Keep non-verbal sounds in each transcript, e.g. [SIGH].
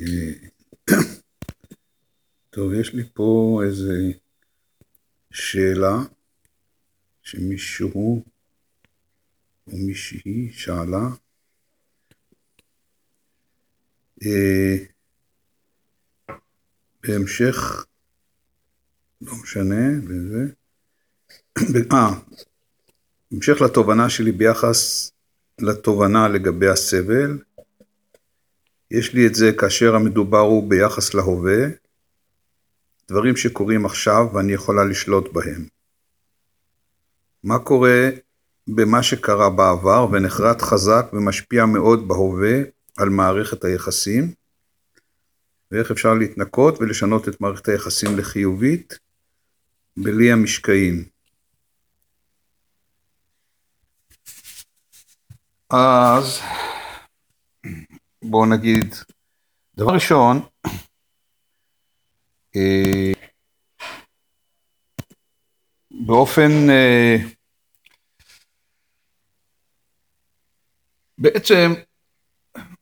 [CLEARS THROAT] טוב, יש לי פה איזה שאלה שמישהו או מישהי שאלה. אה, בהמשך, לא משנה, וזה, [CLEARS THROAT] אה, בהמשך לתובנה שלי ביחס לתובנה לגבי הסבל, יש לי את זה כאשר המדובר הוא ביחס להווה, דברים שקורים עכשיו ואני יכולה לשלוט בהם. מה קורה במה שקרה בעבר ונחרט חזק ומשפיע מאוד בהווה על מערכת היחסים, ואיך אפשר להתנקות ולשנות את מערכת היחסים לחיובית בלי המשקעים. אז בואו נגיד, דבר ראשון, אה, באופן, אה, בעצם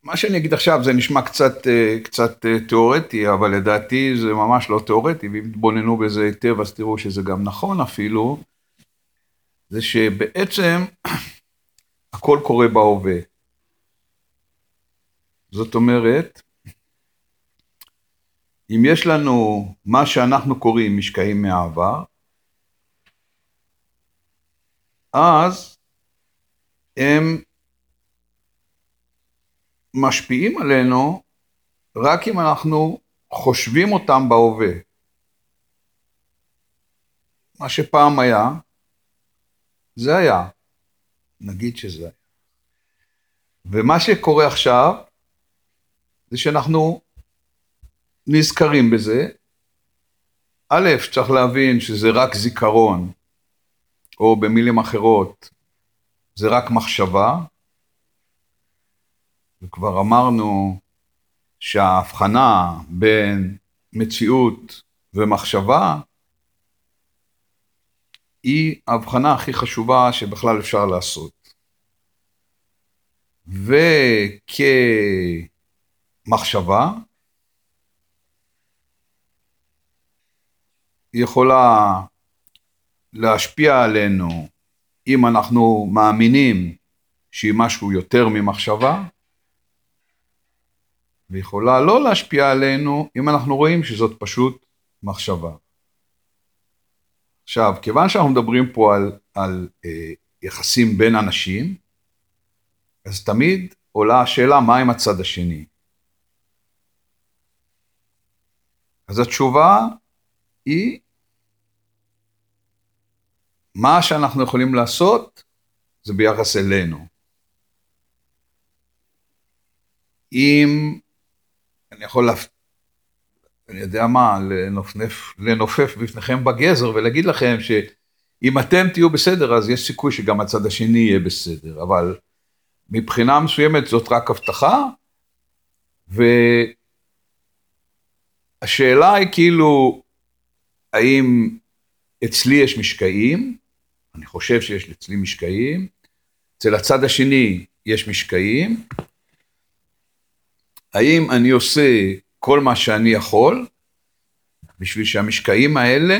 מה שאני אגיד עכשיו זה נשמע קצת, אה, קצת תיאורטי, אבל לדעתי זה ממש לא תיאורטי, ואם תבוננו בזה היטב אז תראו שזה גם נכון אפילו, זה שבעצם [CLEARS THROAT] הכל קורה בהווה. זאת אומרת, אם יש לנו מה שאנחנו קוראים משקעים מהעבר, אז הם משפיעים עלינו רק אם אנחנו חושבים אותם בהווה. מה שפעם היה, זה היה. נגיד שזה היה. ומה שקורה עכשיו, זה שאנחנו נזכרים בזה. א', צריך להבין שזה רק זיכרון, או במילים אחרות, זה רק מחשבה. וכבר אמרנו שההבחנה בין מציאות ומחשבה היא ההבחנה הכי חשובה שבכלל אפשר לעשות. וכמחשבה, יכולה להשפיע עלינו אם אנחנו מאמינים שהיא משהו יותר ממחשבה, ויכולה לא להשפיע עלינו אם אנחנו רואים שזאת פשוט מחשבה. עכשיו, כיוון שאנחנו מדברים פה על, על אה, יחסים בין אנשים, אז תמיד עולה השאלה מה עם הצד השני. אז התשובה היא, מה שאנחנו יכולים לעשות זה ביחס אלינו. אם אני יכול להפ... אני יודע מה, לנופף, לנופף בפניכם בגזר ולהגיד לכם שאם אתם תהיו בסדר אז יש סיכוי שגם הצד השני יהיה בסדר, אבל מבחינה מסוימת זאת רק הבטחה, והשאלה היא כאילו, האם אצלי יש משקעים, אני חושב שיש אצלי משקעים, אצל הצד השני יש משקעים, האם אני עושה כל מה שאני יכול, בשביל שהמשקעים האלה,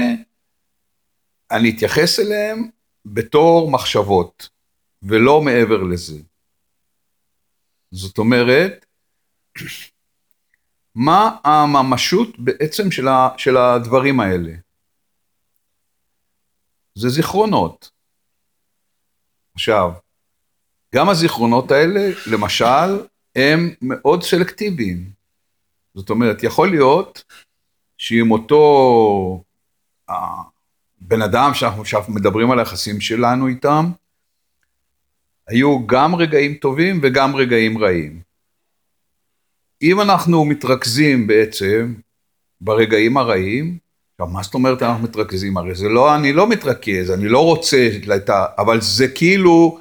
אני אתייחס אליהם בתור מחשבות, ולא מעבר לזה. זאת אומרת, מה הממשות בעצם של, ה, של הדברים האלה? זה זיכרונות. עכשיו, גם הזיכרונות האלה, למשל, הם מאוד סלקטיביים. זאת אומרת, יכול להיות שאם אותו בן אדם שאנחנו עכשיו מדברים על היחסים שלנו איתם, היו גם רגעים טובים וגם רגעים רעים. אם אנחנו מתרכזים בעצם ברגעים הרעים, עכשיו מה זאת אומרת אנחנו מתרכזים? הרי זה לא, אני לא מתרכז, אני לא רוצה, אבל זה כאילו,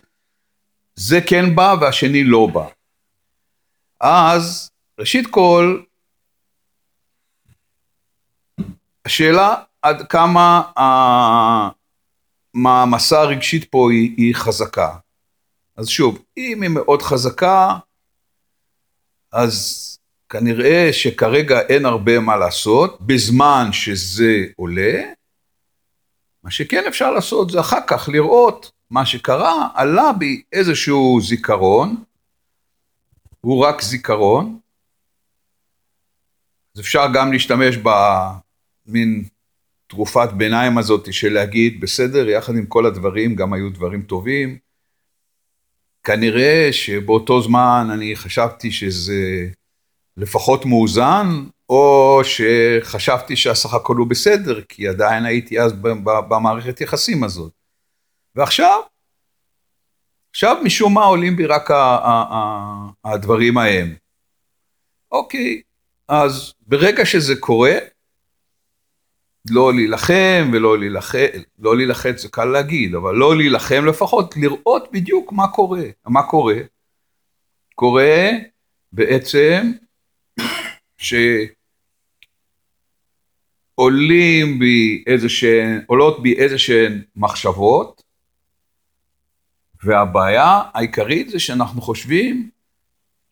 זה כן בא והשני לא בא. אז ראשית כל, השאלה עד כמה המעמסה הרגשית פה היא, היא חזקה. אז שוב, אם היא מאוד חזקה, אז כנראה שכרגע אין הרבה מה לעשות, בזמן שזה עולה, מה שכן אפשר לעשות זה אחר כך לראות מה שקרה, עלה בי איזשהו זיכרון, הוא רק זיכרון, אז אפשר גם להשתמש במין תרופת ביניים הזאת של להגיד, בסדר, יחד עם כל הדברים, גם היו דברים טובים. כנראה שבאותו זמן אני חשבתי שזה לפחות מאוזן, או שחשבתי שהסך הכל הוא בסדר, כי עדיין הייתי אז במערכת יחסים הזאת. ועכשיו, עכשיו משום מה עולים בי רק הדברים ההם. אוקיי, אז ברגע שזה קורה, לא להילחם ולא להילחם, לא להילחץ זה קל להגיד, אבל לא להילחם לפחות, לראות בדיוק מה קורה. מה קורה? קורה בעצם שעולים בי איזה שהן, עולות בי איזה שהן מחשבות, והבעיה העיקרית זה שאנחנו חושבים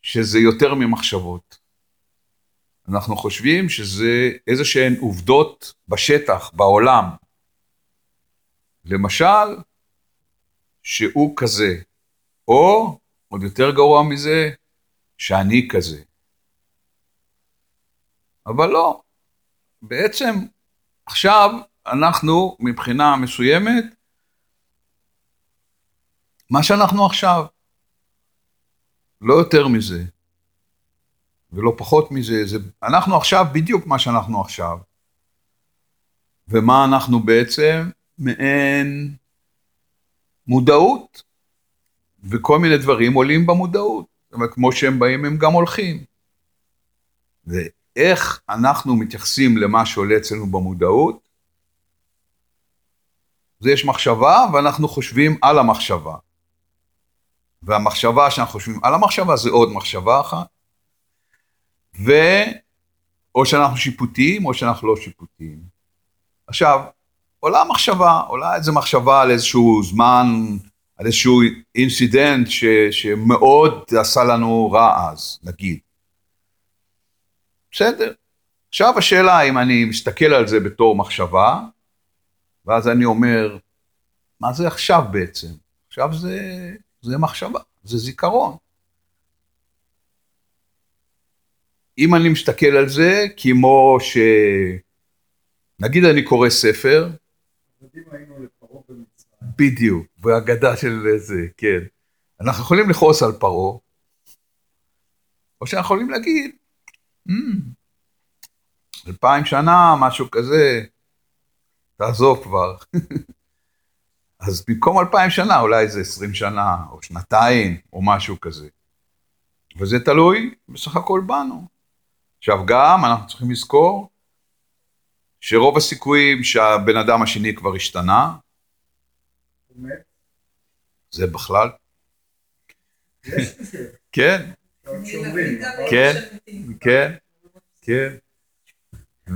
שזה יותר ממחשבות. אנחנו חושבים שזה איזה שהן עובדות בשטח, בעולם. למשל, שהוא כזה, או, עוד יותר גרוע מזה, שאני כזה. אבל לא, בעצם עכשיו אנחנו מבחינה מסוימת, מה שאנחנו עכשיו, לא יותר מזה. ולא פחות מזה, זה, אנחנו עכשיו בדיוק מה שאנחנו עכשיו. ומה אנחנו בעצם? מעין מודעות, וכל מיני דברים עולים במודעות, אומרת, כמו שהם באים הם גם הולכים. ואיך אנחנו מתייחסים למה שעולה אצלנו במודעות? זה יש מחשבה ואנחנו חושבים על המחשבה. והמחשבה שאנחנו חושבים על המחשבה זה עוד מחשבה אחת. ו... או שאנחנו שיפוטיים או שאנחנו לא שיפוטיים. עכשיו, עולה מחשבה, עולה איזה מחשבה על איזשהו זמן, על איזשהו אינסידנט ש, שמאוד עשה לנו רע אז, נגיד. בסדר. עכשיו השאלה אם אני מסתכל על זה בתור מחשבה, ואז אני אומר, מה זה עכשיו בעצם? עכשיו זה, זה מחשבה, זה זיכרון. אם אני מסתכל על זה, כמו ש... נגיד אני קורא ספר. בדיוק, בהגדה של זה, כן. אנחנו יכולים לכעוס על פרעה, או שאנחנו יכולים להגיד, hmm, אלפיים שנה, משהו כזה, תעזוב כבר. [LAUGHS] אז במקום אלפיים שנה, אולי זה עשרים שנה, או שנתיים, או משהו כזה. וזה תלוי בסך הכל בנו. עכשיו גם אנחנו צריכים לזכור שרוב הסיכויים שהבן אדם השני כבר השתנה. זה בכלל. כן. כן, כן, כן.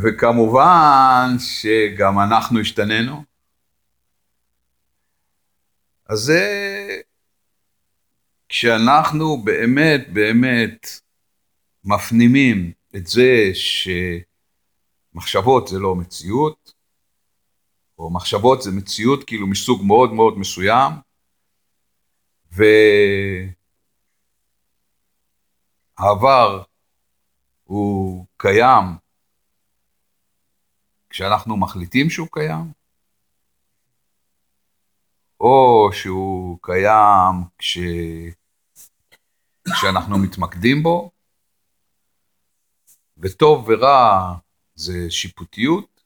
וכמובן שגם אנחנו השתננו. אז זה כשאנחנו באמת באמת מפנימים את זה שמחשבות זה לא מציאות, או מחשבות זה מציאות כאילו מסוג מאוד מאוד מסוים, והעבר הוא קיים כשאנחנו מחליטים שהוא קיים, או שהוא קיים כש... כשאנחנו מתמקדים בו, וטוב ורע זה שיפוטיות,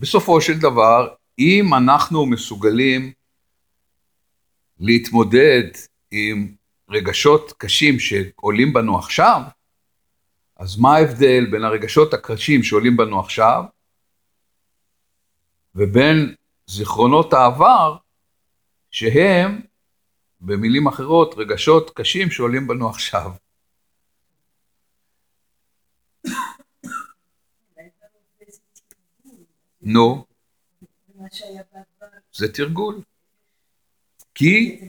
ובסופו של דבר, אם אנחנו מסוגלים להתמודד עם רגשות קשים שעולים בנו עכשיו, אז מה ההבדל בין הרגשות הקשים שעולים בנו עכשיו, ובין זיכרונות העבר, שהם במילים אחרות, רגשות קשים שעולים בנו עכשיו. נו, זה תרגול. כי,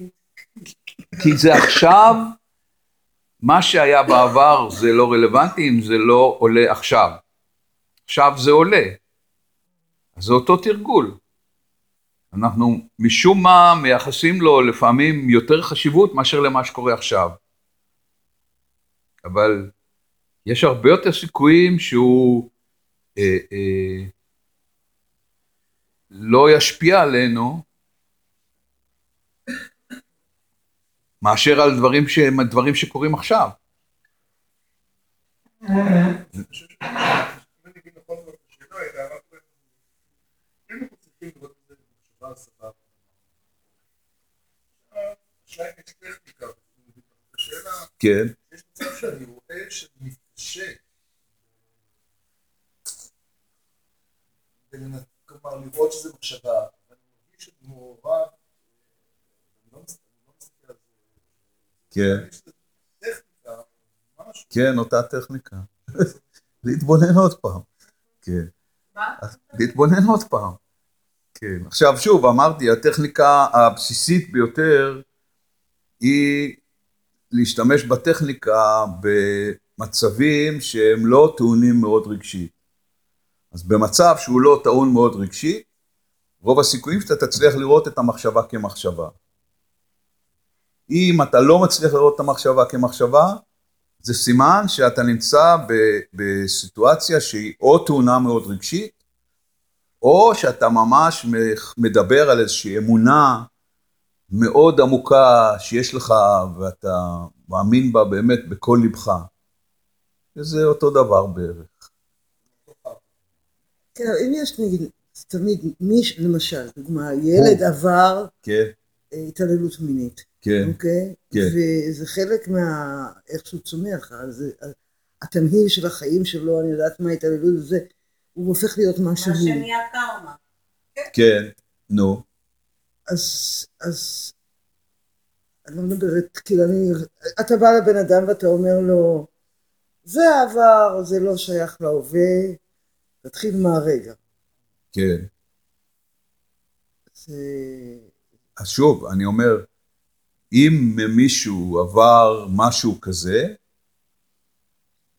כי זה עכשיו, מה שהיה בעבר זה לא רלוונטי אם זה לא עולה עכשיו. עכשיו זה עולה. אז זה אותו תרגול. אנחנו משום מה מייחסים לו לפעמים יותר חשיבות מאשר למה שקורה עכשיו. אבל יש הרבה יותר סיכויים שהוא אה, אה, לא ישפיע עלינו מאשר על דברים שהם הדברים שקורים עכשיו. כן. יש מצב שאני רואה שאני מתקשה. כלומר, לראות שזה מחשבה, ואני מרגיש שאני מעורב, אני לא מסתכל על זה. כן. כן, אותה טכניקה. [LAUGHS] להתבונן עוד פעם. כן. מה? להתבונן עוד פעם. כן. עכשיו, שוב, אמרתי, הטכניקה הבסיסית ביותר היא להשתמש בטכניקה במצבים שהם לא טעונים מאוד רגשית. אז במצב שהוא לא טעון מאוד רגשית, רוב הסיכויים שאתה תצליח לראות את המחשבה כמחשבה. אם אתה לא מצליח לראות את המחשבה כמחשבה, זה סימן שאתה נמצא בסיטואציה שהיא או טעונה מאוד רגשית, או שאתה ממש מדבר על איזושהי אמונה מאוד עמוקה שיש לך ואתה מאמין בה באמת בכל ליבך. וזה אותו דבר בערך. כן, אם יש נגיד, תמיד, מי, למשל, דוגמה, ילד עבר כן. אה, התעללות מינית, כן, אוקיי? כן. וזה חלק מה... איך שהוא צומח, אז התמהיל של החיים שלו, אני יודעת מה ההתעללות, זה, הוא הופך להיות משהו... מה שנהיה קרמה. כן, נו. אז, אז, אני לא מדברת, כאילו אני, אתה בא לבן אדם ואתה אומר לו, זה עבר, זה לא שייך להווה, תתחיל מהרגע. כן. זה... אז שוב, אני אומר, אם מישהו עבר משהו כזה,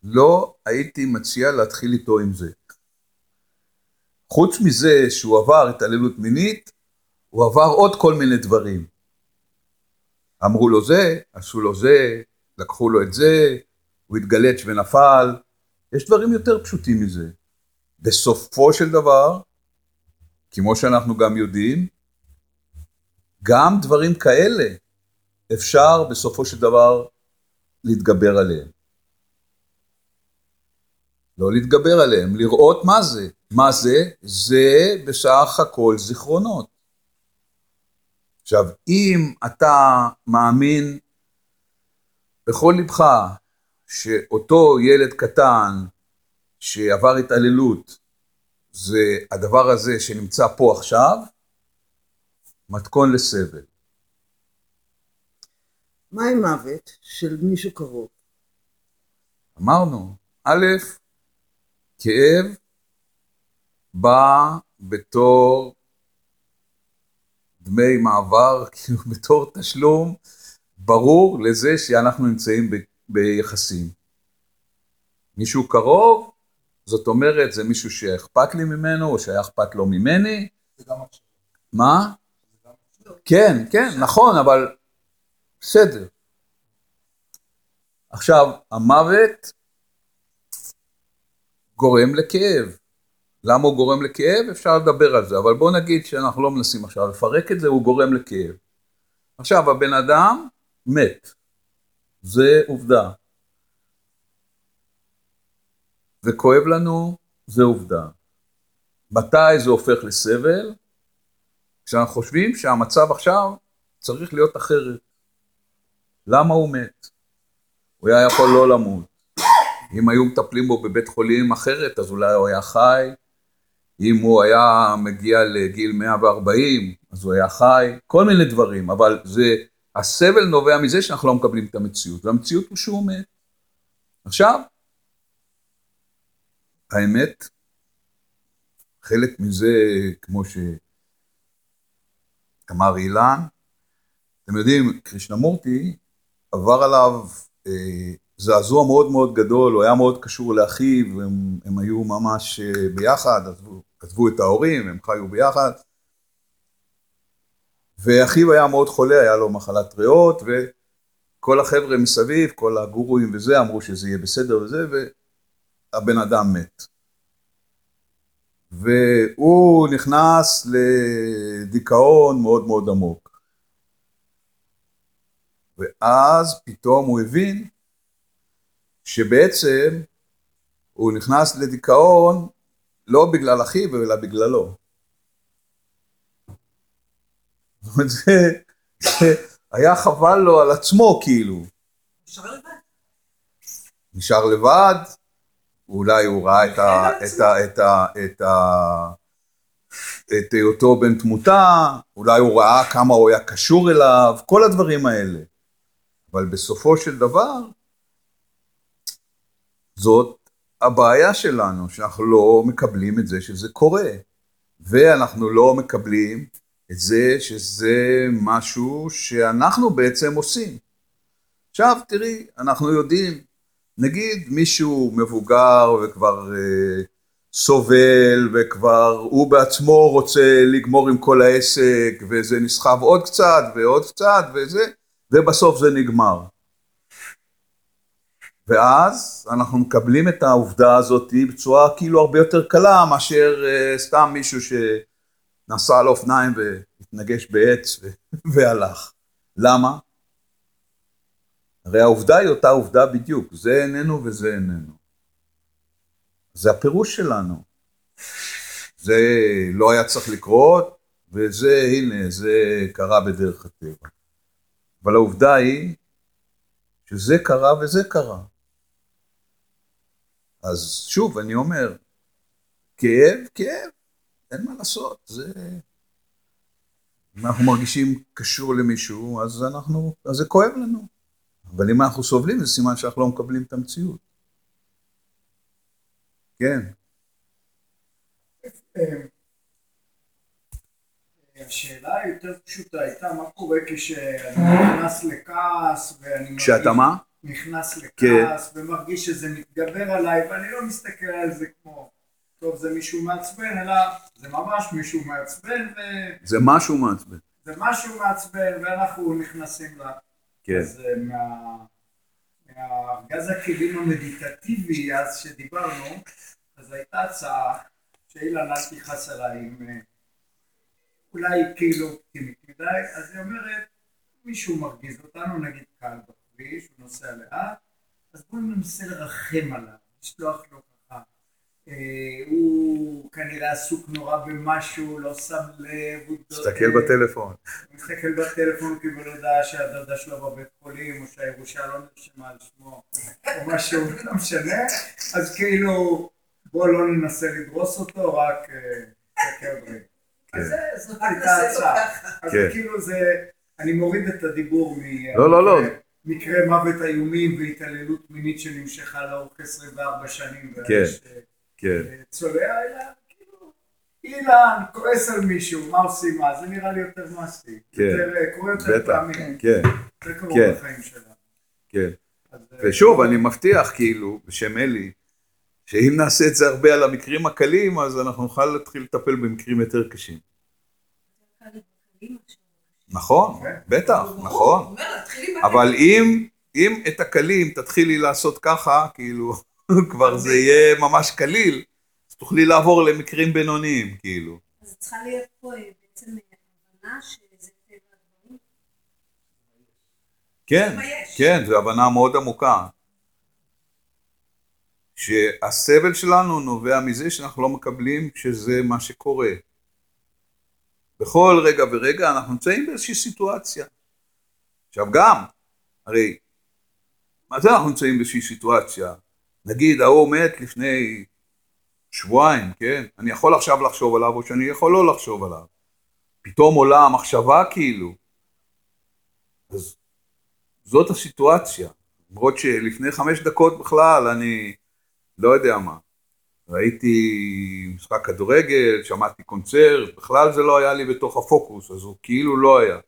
לא הייתי מציע להתחיל איתו עם זה. חוץ מזה שהוא עבר התעללות מינית, הוא עבר עוד כל מיני דברים. אמרו לו זה, עשו לו זה, לקחו לו את זה, הוא התגלץ' ונפל. יש דברים יותר פשוטים מזה. בסופו של דבר, כמו שאנחנו גם יודעים, גם דברים כאלה אפשר בסופו של דבר להתגבר עליהם. לא להתגבר עליהם, לראות מה זה. מה זה? זה בסך הכל זיכרונות. עכשיו, אם אתה מאמין בכל ליבך שאותו ילד קטן שעבר התעללות זה הדבר הזה שנמצא פה עכשיו, מתכון לסבל. מה עם מוות של מישהו קרוב? אמרנו, א', כאב בא בתור דמי מעבר, [LAUGHS] כאילו בתור תשלום ברור לזה שאנחנו נמצאים ב, ביחסים. מישהו קרוב, זאת אומרת, זה מישהו שאכפת לי ממנו, או שהיה אכפת לו ממני. מה? כן, כן, נכון, אבל בסדר. עכשיו, המוות גורם לכאב. למה הוא גורם לכאב? אפשר לדבר על זה, אבל בואו נגיד שאנחנו לא מנסים עכשיו לפרק את זה, הוא גורם לכאב. עכשיו, הבן אדם מת. זה עובדה. וכואב לנו, זה עובדה. מתי זה הופך לסבל? כשאנחנו חושבים שהמצב עכשיו צריך להיות אחרת. למה הוא מת? הוא היה יכול לא למות. אם היו מטפלים בו בבית חולים אחרת, אז אולי הוא היה חי. אם הוא היה מגיע לגיל 140, אז הוא היה חי. כל מיני דברים, אבל זה, הסבל נובע מזה שאנחנו לא מקבלים את המציאות, והמציאות הוא שהוא מת. עכשיו, האמת, חלק מזה, כמו שאמר אילן, אתם יודעים, קרישנמורטי עבר עליו אה, זעזוע מאוד מאוד גדול, הוא היה מאוד קשור לאחיו, הם, הם היו ממש אה, ביחד, עזבו, עזבו את ההורים, הם חיו ביחד. ואחיו היה מאוד חולה, היה לו מחלת ריאות, וכל החבר'ה מסביב, כל הגורואים וזה, אמרו שזה יהיה בסדר וזה, והבן אדם מת. והוא נכנס לדיכאון מאוד מאוד עמוק. ואז פתאום הוא הבין שבעצם הוא נכנס לדיכאון לא בגלל אחיו, אלא בגללו. זאת [LAUGHS] אומרת, זה, זה היה חבל לו על עצמו, כאילו. נשאר לבד. נשאר לבד, אולי הוא ראה את ה... את ה... את ה... את ה... את היותו בן תמותה, אולי הוא ראה כמה הוא היה קשור אליו, כל הדברים האלה. אבל בסופו של דבר, זאת הבעיה שלנו, שאנחנו לא מקבלים את זה שזה קורה. ואנחנו לא מקבלים את זה שזה משהו שאנחנו בעצם עושים. עכשיו תראי, אנחנו יודעים, נגיד מישהו מבוגר וכבר אה, סובל וכבר הוא בעצמו רוצה לגמור עם כל העסק וזה נסחב עוד קצת ועוד קצת וזה, ובסוף זה נגמר. ואז אנחנו מקבלים את העובדה הזאת בצורה כאילו הרבה יותר קלה מאשר uh, סתם מישהו שנסע על אופניים והתנגש בעץ [LAUGHS] והלך. למה? הרי העובדה היא אותה עובדה בדיוק, זה איננו וזה איננו. זה הפירוש שלנו. זה לא היה צריך לקרות, וזה, הנה, זה קרה בדרך הטבע. אבל העובדה היא שזה קרה וזה קרה. אז שוב, אני אומר, כאב, כאב, אין מה לעשות, זה... אם אנחנו מרגישים קשור למישהו, אז אנחנו, אז זה כואב לנו. אבל אם אנחנו סובלים, זה סימן שאנחנו לא מקבלים את המציאות. כן. השאלה היותר פשוטה הייתה, מה קורה כשאני נכנס לכעס ואני... כשאתה מה? נכנס כן. לכעס ומרגיש שזה מתגבר עליי ואני לא מסתכל על זה כמו טוב זה מישהו מעצבן אלא זה ממש מישהו מעצבן וזה זה משהו מעצבן. משהו מעצבן ואנחנו נכנסים ל... כן. אז אה, מה... מהארגז הכלים המדיטטיבי אז שדיברנו אז הייתה הצעה שאילן אל תכעס עליי עם אה, אולי כאילו אופטימית מדי אז היא אומרת מישהו מרגיז אותנו נגיד קל בכביש הוא נוסע לאט אז בואו ננסה לרחם עליו לשלוח לו ככה אה, הוא כנראה עסוק נורא במשהו לא שם לב הוא תסתכל דואג. בטלפון. הוא מסתכל בטלפון כי הוא יודע שהדודה שלו בבית חולים או שהירושה לא נרשמה על שמו או משהו, [LAUGHS] לא משנה אז כאילו בוא לא ננסה לדרוס אותו רק אה, תסתכל ברגע. אז זה- זאת הייתה הצעה. אז כן. כאילו זה, אני מוריד את הדיבור מ... לא, לא, לא. מקרה מוות איומים והתעללות מינית שנמשכה לאורך 24 שנים. כן. ויש, אה, כן. צולע אלא כאילו אילן כועס על מישהו מה עושים מה זה נראה לי יותר מעשי. כן. יותר, אה, קורה יותר בטח. פעמים. כן. זה קורה כן. בחיים שלנו. כן. אז, אה, ושוב, אני מבטיח, כאילו, בשם אלי, שאם נעשה את זה הרבה על המקרים הקלים, אז אנחנו נוכל להתחיל לטפל במקרים יותר קשים. נכון, כן. בטח, נכון. אבל אם, אם את הקלים תתחילי לעשות ככה, כאילו, [LAUGHS] כבר זה יהיה ממש קליל, אז תוכלי לעבור למקרים בינוניים, כאילו. אז צריכה להיות פה אה, בעצם אה, הבנה שזה טבע הדברים. כן. כן, זו הבנה מאוד עמוקה. שהסבל שלנו נובע מזה שאנחנו לא מקבלים שזה מה שקורה. בכל רגע ורגע אנחנו נמצאים באיזושהי סיטואציה. עכשיו גם, הרי, מה זה אנחנו נמצאים באיזושהי סיטואציה? נגיד ההוא מת לפני שבועיים, כן? אני יכול עכשיו לחשוב עליו או שאני יכול לא לחשוב עליו. פתאום עולה המחשבה כאילו. אז זאת הסיטואציה. למרות שלפני חמש דקות בכלל אני לא יודע מה. ראיתי משחק כדורגל, שמעתי קונצרט, בכלל זה לא היה לי בתוך הפוקוס, אז הוא כאילו לא היה.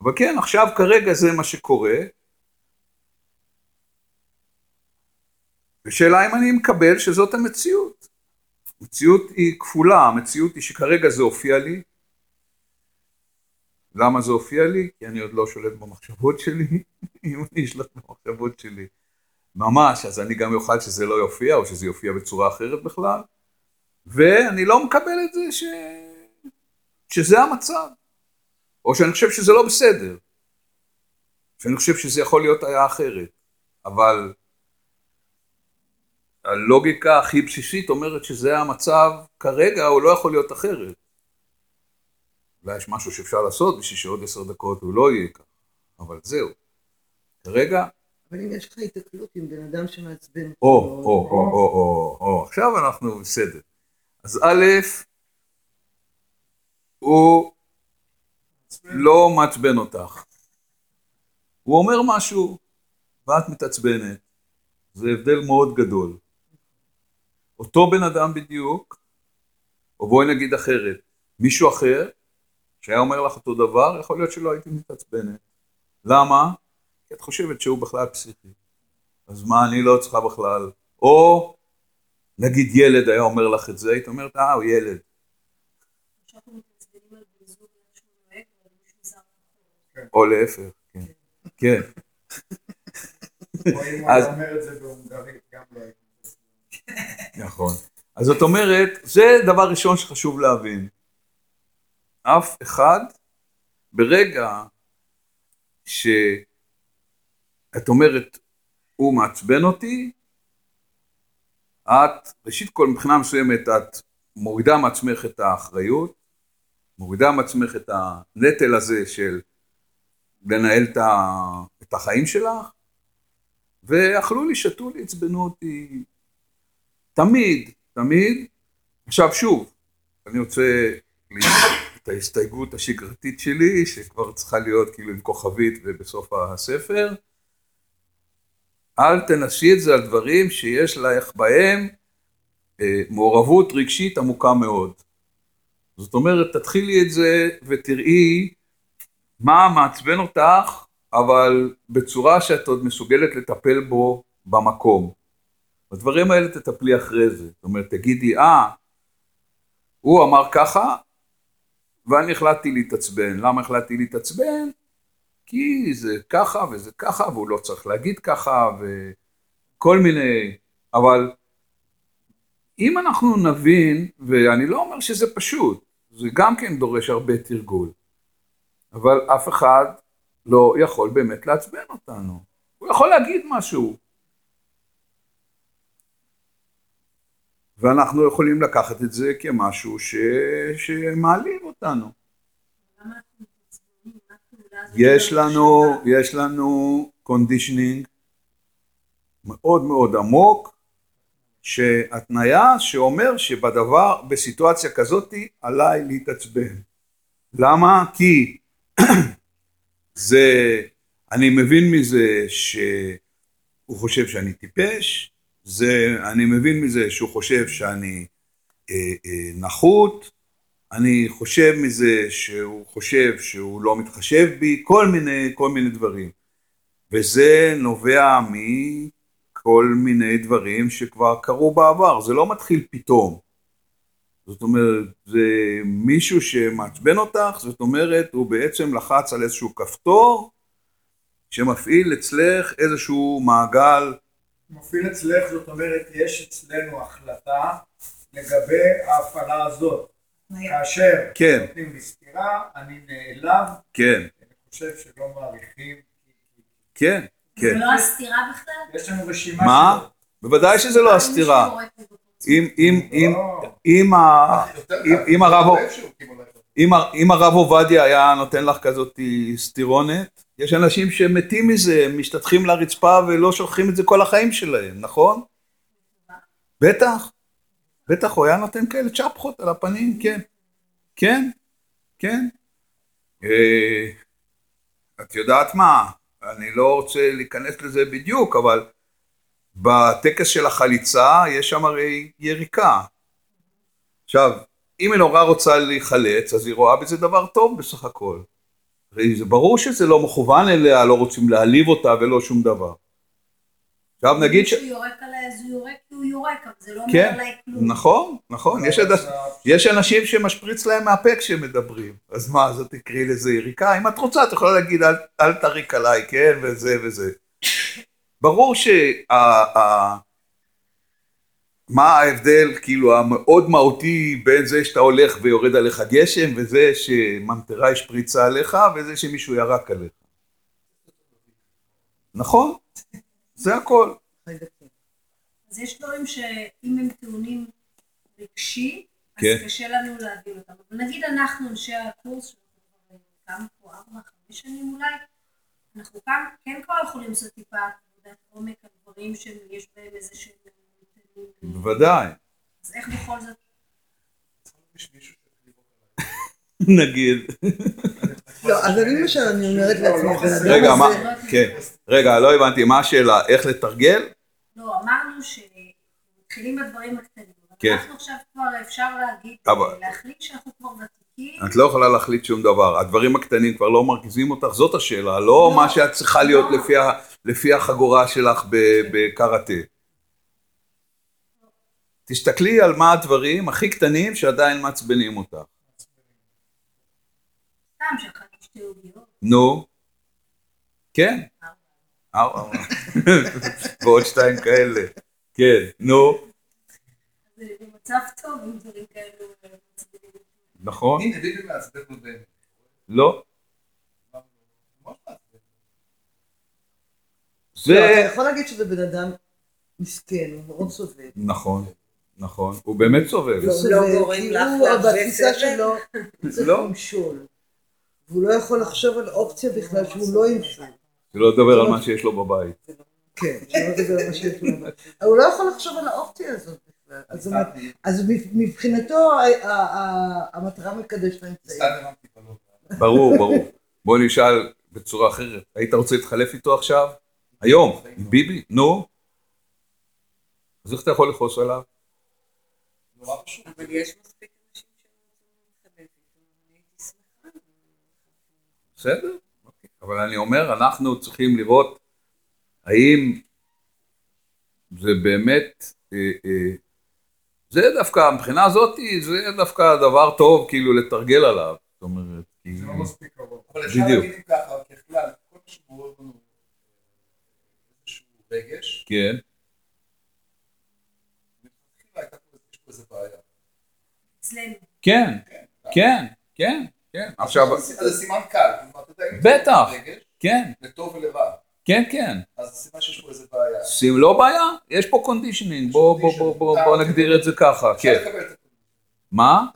אבל כן, עכשיו כרגע זה מה שקורה. ושאלה אם אני מקבל שזאת המציאות. המציאות היא כפולה, המציאות היא שכרגע זה הופיע לי. למה זה הופיע לי? כי אני עוד לא שולט במחשבות שלי. [LAUGHS] אם אני אשלט במחשבות שלי ממש, אז אני גם אוכל שזה לא יופיע, או שזה יופיע בצורה אחרת בכלל. ואני לא מקבל את זה ש... שזה המצב. או שאני חושב שזה לא בסדר. שאני חושב שזה יכול להיות היה אחרת. אבל הלוגיקה הכי בסיסית אומרת שזה המצב כרגע, הוא לא יכול להיות אחרת. אולי יש משהו שאפשר לעשות בשביל שעוד עשר דקות הוא לא יהיה ככה, אבל זהו. כרגע... אבל אם יש לך התקלות עם בן אדם שמעצבן או, או, או, או, או, או, עכשיו אנחנו בסדר. אז א', הוא לא מעצבן אותך. הוא אומר משהו, ואת מתעצבנת. זה הבדל מאוד גדול. אותו בן אדם בדיוק, או בואי נגיד אחרת, מישהו אחר, שהיה אומר לך אותו דבר, יכול להיות שלא הייתי מתעצבנת. למה? כי את חושבת שהוא בכלל פסיכי. אז מה, אני לא צריכה בכלל. או, נגיד ילד היה אומר לך את זה, היית אומרת, אה, הוא ילד. או להפך, כן. כן. לא. נכון. אז זאת אומרת, זה דבר ראשון שחשוב להבין. אף אחד, ברגע שאת אומרת, הוא מעצבן אותי, את, ראשית כל, מבחינה מסוימת, את מורידה מעצמך את האחריות, מורידה מעצמך את הנטל הזה של לנהל את החיים שלך, ואכלו לי, שתו לי, עצבנו אותי, תמיד, תמיד. עכשיו שוב, אני רוצה את ההסתייגות השגרתית שלי, שכבר צריכה להיות כאילו עם כוכבית ובסוף הספר. אל תנסי את זה על דברים שיש לך בהם אה, מעורבות רגשית עמוקה מאוד. זאת אומרת, תתחילי את זה ותראי מה מעצבן אותך, אבל בצורה שאת עוד מסוגלת לטפל בו במקום. בדברים האלה תטפלי אחרי זה. זאת אומרת, תגידי, אה, הוא אמר ככה, ואני החלטתי להתעצבן. למה החלטתי להתעצבן? כי זה ככה וזה ככה, והוא לא צריך להגיד ככה, וכל מיני... אבל אם אנחנו נבין, ואני לא אומר שזה פשוט, זה גם כן דורש הרבה תרגול, אבל אף אחד לא יכול באמת לעצבן אותנו. הוא יכול להגיד משהו, ואנחנו יכולים לקחת את זה כמשהו ש... שמעליב אותנו. יש לנו, יש לנו conditioning מאוד מאוד עמוק, שהתניה שאומר שבדבר, בסיטואציה כזאת עליי להתעצבן. למה? כי [CLEARS THROAT] זה, אני מבין מזה שהוא חושב שאני טיפש, זה, אני מבין מזה שהוא חושב שאני אה, אה, נחות, אני חושב מזה שהוא חושב שהוא לא מתחשב בי, כל מיני, כל מיני דברים. וזה נובע מכל מיני דברים שכבר קרו בעבר, זה לא מתחיל פתאום. זאת אומרת, זה מישהו שמעצבן אותך, זאת אומרת, הוא בעצם לחץ על איזשהו כפתור שמפעיל אצלך איזשהו מעגל מפעיל אצלך, זאת אומרת, יש אצלנו החלטה לגבי ההפעלה הזאת. כאשר כן. נותנים לי סטירה, אני נעלב, כן, אני חושב שלא מעריכים. כן, כן. זה לא הסתירה בכלל? יש לנו רשימה מה? של... בוודאי שזה לא הסתירה. אם, אם, אם, אם, ה- אם, אם הרב, עובדיה היה נותן לך כזאת סטירונת, יש אנשים שמתים מזה, משתטחים לרצפה ולא שוכחים את זה כל החיים שלהם, נכון? בטח, בטח הוא היה נותן כאלה צ'פחות על הפנים, כן, כן, כן. אה, את יודעת מה, אני לא רוצה להיכנס לזה בדיוק, אבל בטקס של החליצה יש שם הרי יריקה. עכשיו, אם היא נורא רוצה להיחלץ, אז היא רואה בזה דבר טוב בסך הכל. הרי זה ברור שזה לא מכוון אליה, לא רוצים להעליב אותה ולא שום דבר. עכשיו נגיד ש... מישהו יורק עליה אז הוא יורק כי הוא יורק, אבל זה לא אומר כן, עליי כלום. נכון, נכון, יש, אד... יש אנשים שמשפריץ להם מהפה כשהם מדברים, אז מה, אז תקראי לזה יריקה? אם את רוצה, את יכולה להגיד אל, אל תריק עליי, כן, וזה וזה. ברור שה... ה... מה ההבדל, כאילו, המאוד מהותי בין זה שאתה הולך ויורד עליך גשם, וזה שממטרה השפריצה עליך, וזה שמישהו ירק עליך. נכון, זה הכל. חיידקים. אז יש דברים שאם הם טעונים רגשי, אז כן. קשה לנו להבין אותם. אבל נגיד אנחנו, אנשי הקורס, שאנחנו כמה פה, ארבע, חמש שנים אולי, אנחנו כאן כן כבר יכולים לעשות טיפה עבודת עומק על דברים שיש בהם איזה שהם... בוודאי. אז איך בכל זאת... [LAUGHS] נגיד. לא, אז אני למשל, אני אומרת לעצמי, הבן אדם רגע, מה, כן, רגע, לא הבנתי, מה השאלה, איך לתרגל? לא, אמרנו שמתחילים בדברים הקטנים. אבל כן. אנחנו עכשיו כבר אפשר להגיד, אבל- להחליט שאנחנו כבר ותיקים. את לא יכולה להחליט שום דבר, הדברים הקטנים כבר לא מרגיזים אותך, זאת השאלה, לא לא. מה שאת צריכה להיות לא. לפי החגורה שלך ב- בקראטה. תסתכלי על מה הדברים הכי קטנים שעדיין מעצבנים אותך. סתם. נו, כן, ארבע, ועוד שתיים כאלה, כן, נו, זה במצב טוב עם דברים כאלו. אה. נכון, הנה, ביבי מעצבן בבן. לא. לא, אתה זה, יכול להגיד שזה בן אדם מסכן, הוא מאוד סובל. נכון, נכון, הוא באמת סובל, הוא לא סובל, גורם לך הוא, בתפיסה? שלו, לא. למשול. והוא לא יכול לחשוב על אופציה בכלל שהוא לא ימשול. שלא לדבר על מה שיש לו בבית. כן, שלא לדבר על מה שיש לו. בבית. אבל הוא לא יכול לחשוב על האופציה הזאת בכלל. אז מבחינתו המטרה מקדשת האמצעים. בלון. ברור, ברור. בוא נשאל בצורה אחרת. היית רוצה להתחלף איתו עכשיו? היום, עם ביבי? נו? אז איך אתה יכול לכעוס עליו? נורא פשוט. אבל יש מספיק אנשים שרוצים להתחלף איתו, אני הייתי שמחה. בסדר, אוקיי. אבל אני אומר, אנחנו צריכים לראות האם זה באמת, אה, אה, זה דווקא, מבחינה הזאת, זה דווקא דבר טוב כאילו לתרגל עליו. זאת אומרת, כי... זה לא מספיק קרוב. אבל אפשר. להגיד אם ככה, ככלל, כל מה שמעורר לנו איזשהו רגש, כן, מלכתחילה הייתה פה יש פה איזה בעיה. אצלנו. כן, כן, כן, כן. עכשיו, אז זה סימן קל, בטח. כן, לטוב ולרע, כן, כן. אז זה סימן שיש פה איזה בעיה. שים לא בעיה, יש פה conditioning, בוא, בוא, בוא, בוא, בוא נגדיר את זה ככה, כן. מה?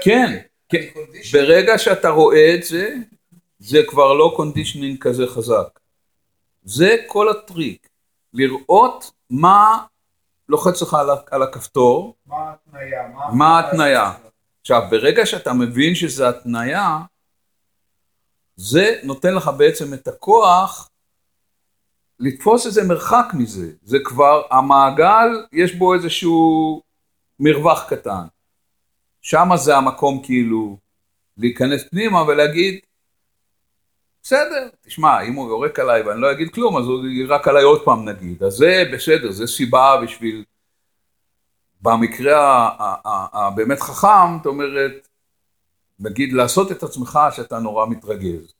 כן, כן. ברגע שאתה רואה את זה, זה כבר לא conditioning כזה חזק. זה כל הטריק, לראות מה לוחץ לך על הכפתור, מה ההתניה? מה ההתניה. עכשיו, ברגע שאתה מבין שזה התניה, זה נותן לך בעצם את הכוח לתפוס איזה מרחק מזה. זה כבר, המעגל, יש בו איזשהו מרווח קטן. שם זה המקום כאילו להיכנס פנימה ולהגיד, בסדר, תשמע, אם הוא יורק עליי ואני לא אגיד כלום, אז הוא יירק עליי עוד פעם נגיד. אז זה בסדר, זה סיבה בשביל במקרה הבאמת חכם, זאת אומרת, נגיד לעשות את עצמך שאתה נורא מתרגז.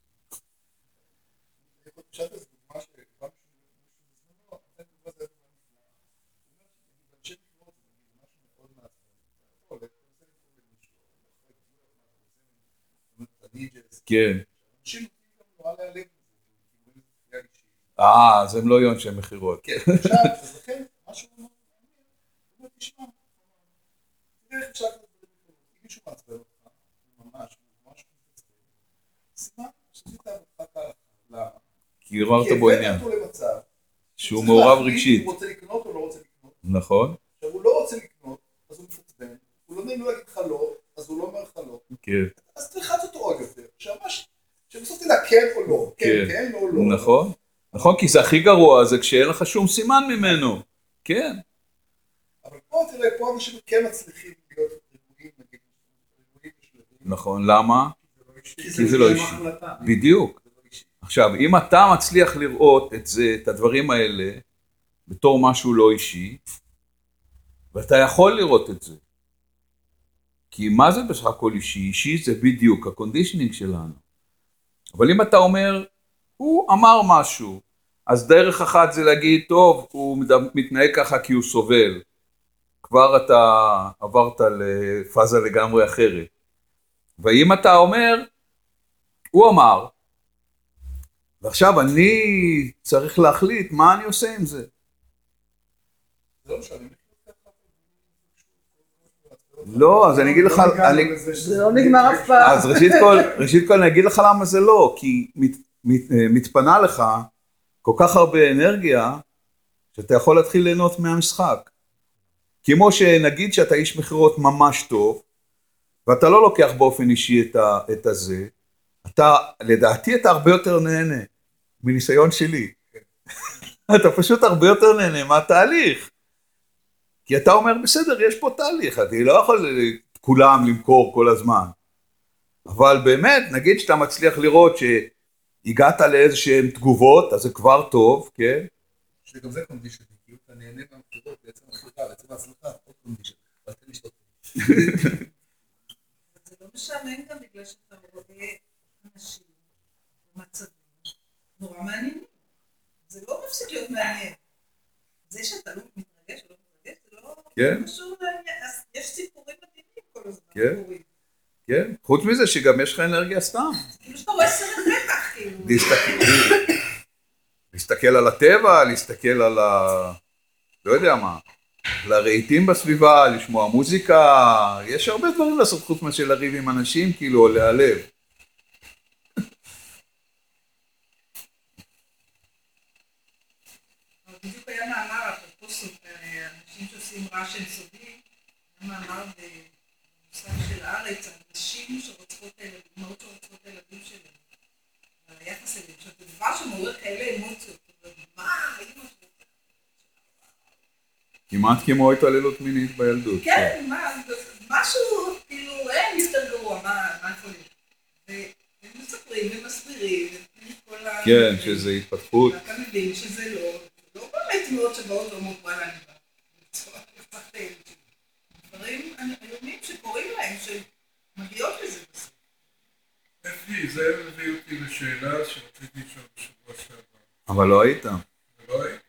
כן. אה, אז הם לא יהיו אנשי מכירות. כן, עכשיו, לכן, מה אומר, תשמע, איך אפשר לעשות דברים כאלה. אם מישהו מעצבן אותך, ממש, ממש מעצבן, סימן שעשית עבודתך כהלכה. למה? כי כי בו הבאת עניין. אותו למצב שהוא מעורב רגשית. הוא רוצה לקנות או לא רוצה לקנות. נכון? עכשיו, הוא לא רוצה לקנות, אז הוא מפצבן. הוא לא נעים להגיד לך לא, אז הוא לא אומר לך לא. כן. אז תלחץ אותו עוד יותר. שממש, שבסוף תדע כן או לא. כן, כן. כן או לא. נכון? נכון, כי זה הכי גרוע, זה כשאין לך שום סימן ממנו. כן. אבל פה תראה, פה אנשים כן מצליחים להיות רגועים, נגיד, רגועים ושלווים. נכון, למה? לא. כי זה לא גם אישי. בדיוק. לא. עכשיו, אם אתה מצליח לראות את זה, את הדברים האלה, בתור משהו לא אישי, ואתה יכול לראות את זה, כי מה זה בסך הכל אישי? אישי זה בדיוק ה conditioning שלנו. אבל אם אתה אומר, הוא אמר משהו, אז דרך אחת זה להגיד, טוב, הוא מתנהג ככה כי הוא סובל. כבר אתה עברת לפאזה לגמרי אחרת. ואם אתה אומר, הוא אמר, ועכשיו אני צריך להחליט מה אני עושה עם זה. לא. לא, אז אני אגיד לך, לא זה לא נגמר אף פעם. אז ראשית כל, ראשית כל אני אגיד לך למה זה לא, כי מת, מת, מתפנה לך כל כך הרבה אנרגיה, שאתה יכול להתחיל ליהנות מהמשחק. כמו שנגיד שאתה איש מכירות ממש טוב, ואתה לא לוקח באופן אישי את, ה, את הזה, אתה, לדעתי אתה הרבה יותר נהנה, מניסיון שלי. [LAUGHS] אתה פשוט הרבה יותר נהנה מהתהליך. כי אתה אומר, בסדר, יש פה תהליך, אני לא יכול את כולם למכור כל הזמן. אבל באמת, נגיד שאתה מצליח לראות שהגעת לאיזה שהן תגובות, אז זה כבר טוב, כן? שגם זה קונדישן, כאילו אתה נהנה מהמכירות, בעצם המכירה, בעצם ההצלחה, עוד קונדישן. אבל תן לשתות. [LAUGHS] משעמם גם בגלל שאתה רואה אנשים במצבים נורא מעניינים. זה לא מפסיק להיות מעניין. זה שאתה לא מתרגש או לא מתרגש, זה לא כן. קשור לעניין. אז יש סיפורים מדהימים כל הזמן. כן. כן? חוץ מזה שגם יש לך אנרגיה סתם. כאילו שאתה רואה סרט מתח, כאילו. להסתכל, להסתכל על הטבע, להסתכל על ה... לא יודע מה, לרהיטים בסביבה, לשמוע מוזיקה, יש הרבה דברים לעשות חוץ מאשר לריב עם אנשים, כאילו, או להיעלב. בדיוק היה מאמר, אפרופו אה, מאמר של הארץ, על נשים שרוצחות את הילדים, אמהות שרוצחות את הילדים שלהם, היחס אליהם, עכשיו זה דבר שמעורר כאלה אמוציות, מה, שלי, כמעט כמו התעללות מינית בילדות. כן, מה, משהו, כאילו, אין יותר גרוע, מה, מה יכול להיות? והם מספרים ומסבירים. כן, שזה התפתחות. ואתה מבין שזה לא, לא באמת מאוד שבאות ואומרות וואלה אני שלי. דברים איומים שקורים להם, שמגיעות לזה בסוף. אפי, זה מביא אותי לשאלה שרציתי לשאול בשבוע שעבר. אבל לא היית. ולא היית?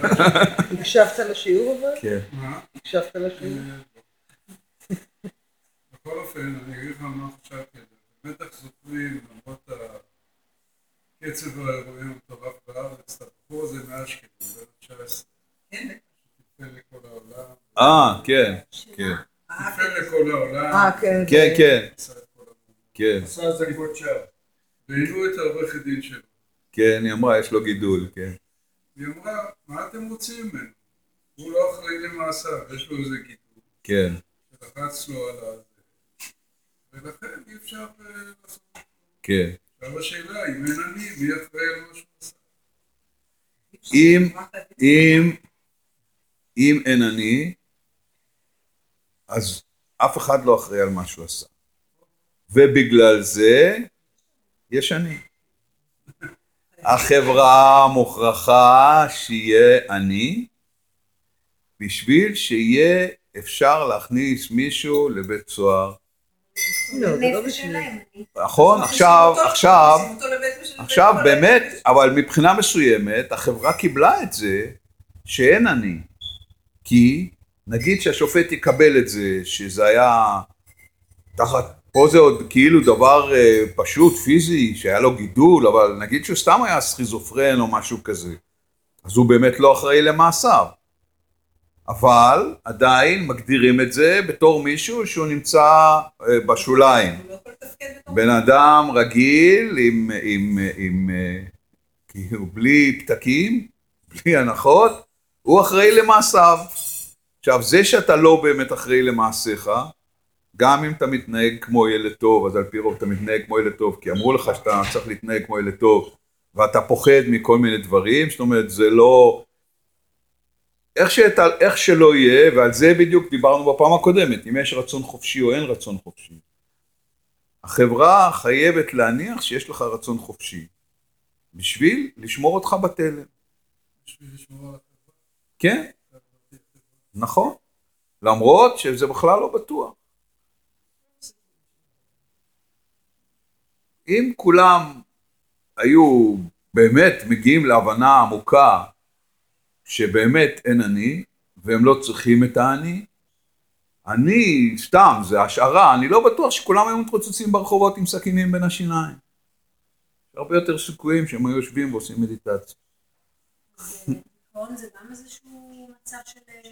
[LAUGHS] הקשבת לשיעור אבל? כן. מה? הקשבת לשיעור? אה, בכל אופן, אני אגיד לך מה חשבתי על זה. בטח זוכרים, למרות קצב האירועים המטורף בארץ, את הבחור הזה מאשקלון, בן 19, כן, טיפל לכל העולם. אה, כן, כן. טיפל לכל העולם. אה, כן. כן, כן. כן, עשה את זה קוצ'ר. ראיינו את העורכת דין שלו. כן, היא אמרה, יש לו גידול, כן. היא אמרה, מה אתם רוצים ממנו? הוא לא אחראי למעשיו, יש לו איזה גידול. כן. שלחץ לו על הזה. ולכן אי אפשר אה, לעשות. כן. עכשיו השאלה, אם אין אני, מי אחראי על מה שהוא עשה? אם, אם, אם אין אני, אז אף אחד לא אחראי על מה שהוא עשה. ובגלל זה, יש אני. [LAUGHS] החברה מוכרחה שיהיה אני, בשביל שיהיה אפשר להכניס מישהו לבית סוהר. לא, לא נכון, עכשיו, עכשיו. עכשיו באמת, אבל מבחינה מסוימת, החברה קיבלה את זה שאין אני. כי נגיד שהשופט יקבל את זה, שזה היה תחת, פה זה עוד כאילו דבר אה, פשוט, פיזי, שהיה לו גידול, אבל נגיד שהוא סתם היה סכיזופרן או משהו כזה, אז הוא באמת לא אחראי למעשיו. אבל עדיין מגדירים את זה בתור מישהו שהוא נמצא אה, בשוליים. לא. בן אדם רגיל עם, עם, עם, אה, כאילו בלי פתקים, בלי הנחות, הוא אחראי למעשיו. עכשיו זה שאתה לא באמת אחראי למעשיך, גם אם אתה מתנהג כמו ילד טוב, אז על פי רוב אתה מתנהג כמו ילד טוב, כי אמרו לך שאתה צריך להתנהג כמו ילד טוב, ואתה פוחד מכל מיני דברים, זאת אומרת זה לא... איך, שאתה, איך שלא יהיה, ועל זה בדיוק דיברנו בפעם הקודמת, אם יש רצון חופשי או אין רצון חופשי. החברה חייבת להניח שיש לך רצון חופשי, בשביל לשמור אותך בתלם. בשביל לשמור על החברה. כן, נכון. למרות שזה בכלל לא בטוח. אם כולם היו באמת מגיעים להבנה עמוקה שבאמת אין אני, והם לא צריכים את האני, אני, סתם, זה השערה, אני לא בטוח שכולם היו מתרוצצים ברחובות עם סכינים בין השיניים. יש הרבה יותר סיכויים שהם היו יושבים ועושים מדיטציה. דיכאון זה גם איזשהו מצב של אה,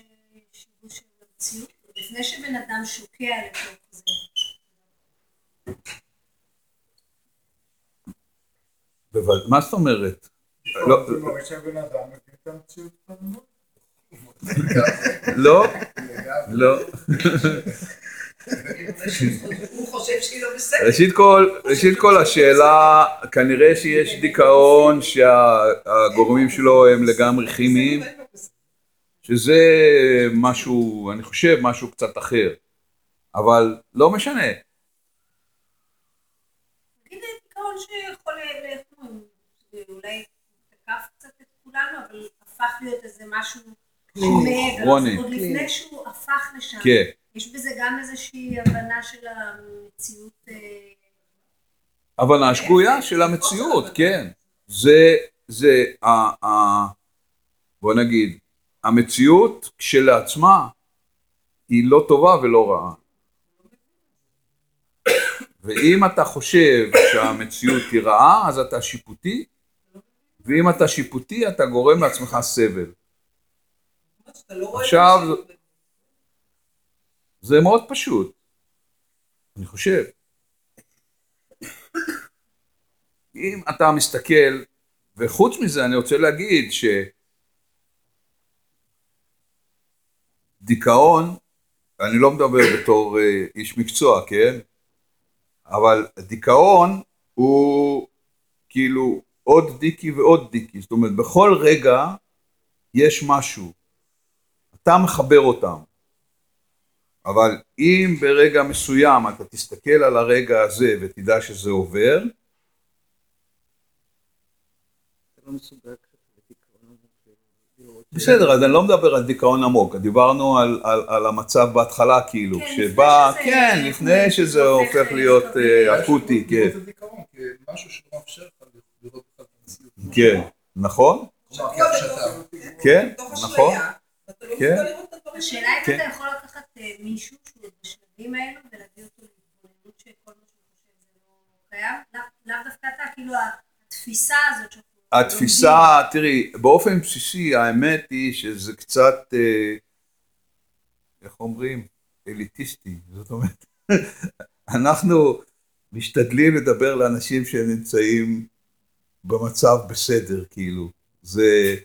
שיבוש של המציאות? לפני שבן אדם שוקע לתוך זה. בוודאי, מה זאת אומרת? לא. לא, לא. לא. ראשית כל, ראשית כל השאלה, כנראה שיש דיכאון שהגורמים שלו הם לגמרי כימיים, שזה משהו, אני חושב, משהו קצת אחר, אבל לא משנה. נגיד דיכאון שיכול, ל- איך אומרים, אולי תקף קצת את כולנו, אבל הפך להיות איזה משהו מעבר, כרוני. עוד לפני שהוא הפך לשם. כן, יש בזה גם איזושהי הבנה של המציאות. אה, הבנה שגויה של המציאות, כן. זה, זה, ה, ה, בוא נגיד, המציאות כשלעצמה היא לא טובה ולא רעה. ואם אתה חושב שהמציאות היא רעה, אז אתה שיפוטי, ואם אתה שיפוטי, אתה גורם לעצמך סבל. לא עכשיו-. זה מאוד פשוט, אני חושב. אם אתה מסתכל, וחוץ מזה אני רוצה להגיד שדיכאון, אני לא מדבר בתור אה, איש מקצוע, כן? אבל דיכאון הוא כאילו עוד דיקי ועוד דיקי, זאת אומרת בכל רגע יש משהו, אתה מחבר אותם. אבל אם ברגע מסוים אתה תסתכל על הרגע הזה ותדע שזה עובר, לא. בסדר, אז אני לא מדבר על דיכאון עמוק, דיברנו על, על, על המצב בהתחלה כאילו, כן, שבא, כן, לפני שזה הופך להיות אה, אקוטי, כן, זה דיכאון, כמשהו שלא מאפשר לך לראות את המציאות. כן, נכון, כן, נכון, כן. השאלה אם כן. אתה יכול לקחת אה, מישהו שהוא בשלבים האלו ולהביא אותו להתבוננות שכל מה שהוא חושב זה לא קיים, לאו לאו דווקא אתה, כאילו התפיסה הזאת שאנחנו התפיסה, תראי, באופן בסיסי האמת היא שזה קצת, אה, איך אומרים, אליטיסטי, זאת אומרת, [LAUGHS] אנחנו משתדלים לדבר לאנשים שנמצאים במצב בסדר, כאילו, זה,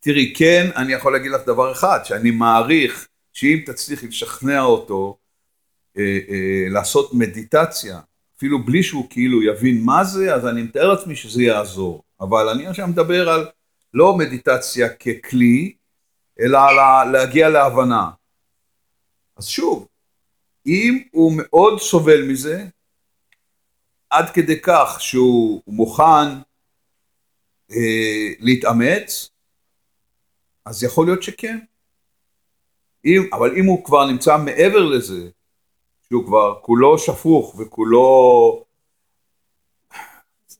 תראי, כן, אני יכול להגיד לך דבר אחד, שאני מעריך שאם תצליחי לשכנע אותו אה, אה, לעשות מדיטציה, אפילו בלי שהוא כאילו יבין מה זה, אז אני מתאר לעצמי שזה יעזור. אבל אני עכשיו מדבר על לא מדיטציה ככלי, אלא על להגיע להבנה. אז שוב, אם הוא מאוד סובל מזה, עד כדי כך שהוא מוכן אה, להתאמץ, אז יכול להיות שכן. אם, אבל אם הוא כבר נמצא מעבר לזה, שהוא כבר כולו שפוך וכולו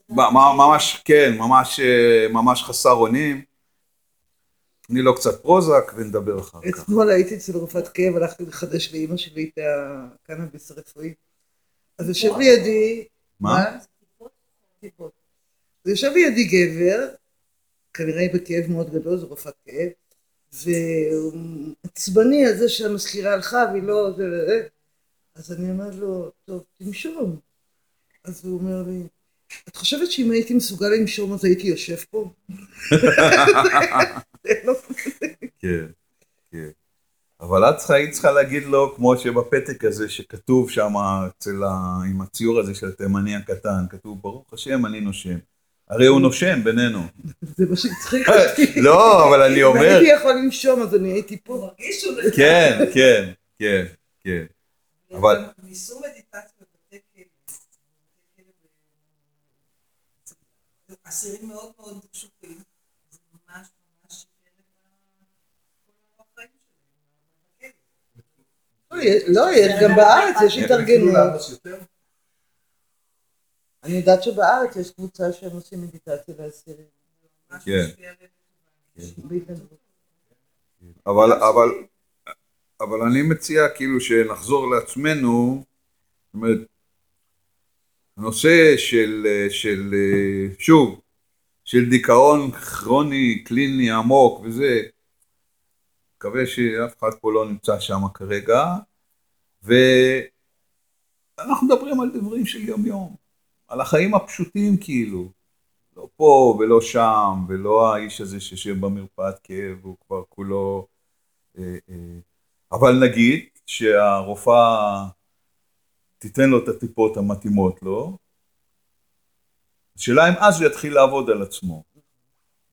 ממש, כן, ממש, אה, ממש חסר אונים. אני לא קצת פרוזק ונדבר אחר כך. אתמול הייתי אצל רופאת כאב, הלכתי לחדש לאימא שלי את הקנאביס הרפואי. אז יושב לידי... מה? טיפות. אז יושב לידי גבר, כנראה בכאב מאוד גדול, זו רופאת כאב, והוא עצבני על זה שהמזכירה הלכה והיא לא... אז אני אומרת לו, טוב, תנשום. אז הוא אומר לי, את חושבת שאם הייתי מסוגל לנשום אז הייתי יושב פה? [LAUGHS] לא כן. אבל את צריכה, היא צריכה להגיד לו, כמו שבפתק הזה שכתוב שם אצל ה... עם הציור הזה של התימני הקטן, כתוב, ברוך השם, אני נושם. הרי הוא נושם בינינו. זה מה שהצחיק אותי. לא, אבל אני אומר... אם הייתי יכול לנשום, אז אני הייתי פה. מרגיש שהוא כן, כן, כן, כן. אבל... ניסו מדיטציה בבתי אסירים מאוד מאוד פשוטים. לא, יש- לא, יש גם בארץ יש התחילו התארגנות. אני יודעת שבארץ יש קבוצה שהם עושים מדיטציה לאסירים. כן. אבל, אבל, אבל אני מציע כאילו שנחזור לעצמנו, זאת אומרת, הנושא של, של, שוב, של דיכאון כרוני, קליני, עמוק וזה, מקווה שאף אחד פה לא נמצא שם כרגע, ואנחנו מדברים על דברים של יום יום, על החיים הפשוטים כאילו, לא פה ולא שם, ולא האיש הזה שיושב במרפאת כאב, הוא כבר כולו... אה, אה, אבל נגיד שהרופאה תיתן לו את הטיפות המתאימות לו, השאלה אם אז הוא יתחיל לעבוד על עצמו.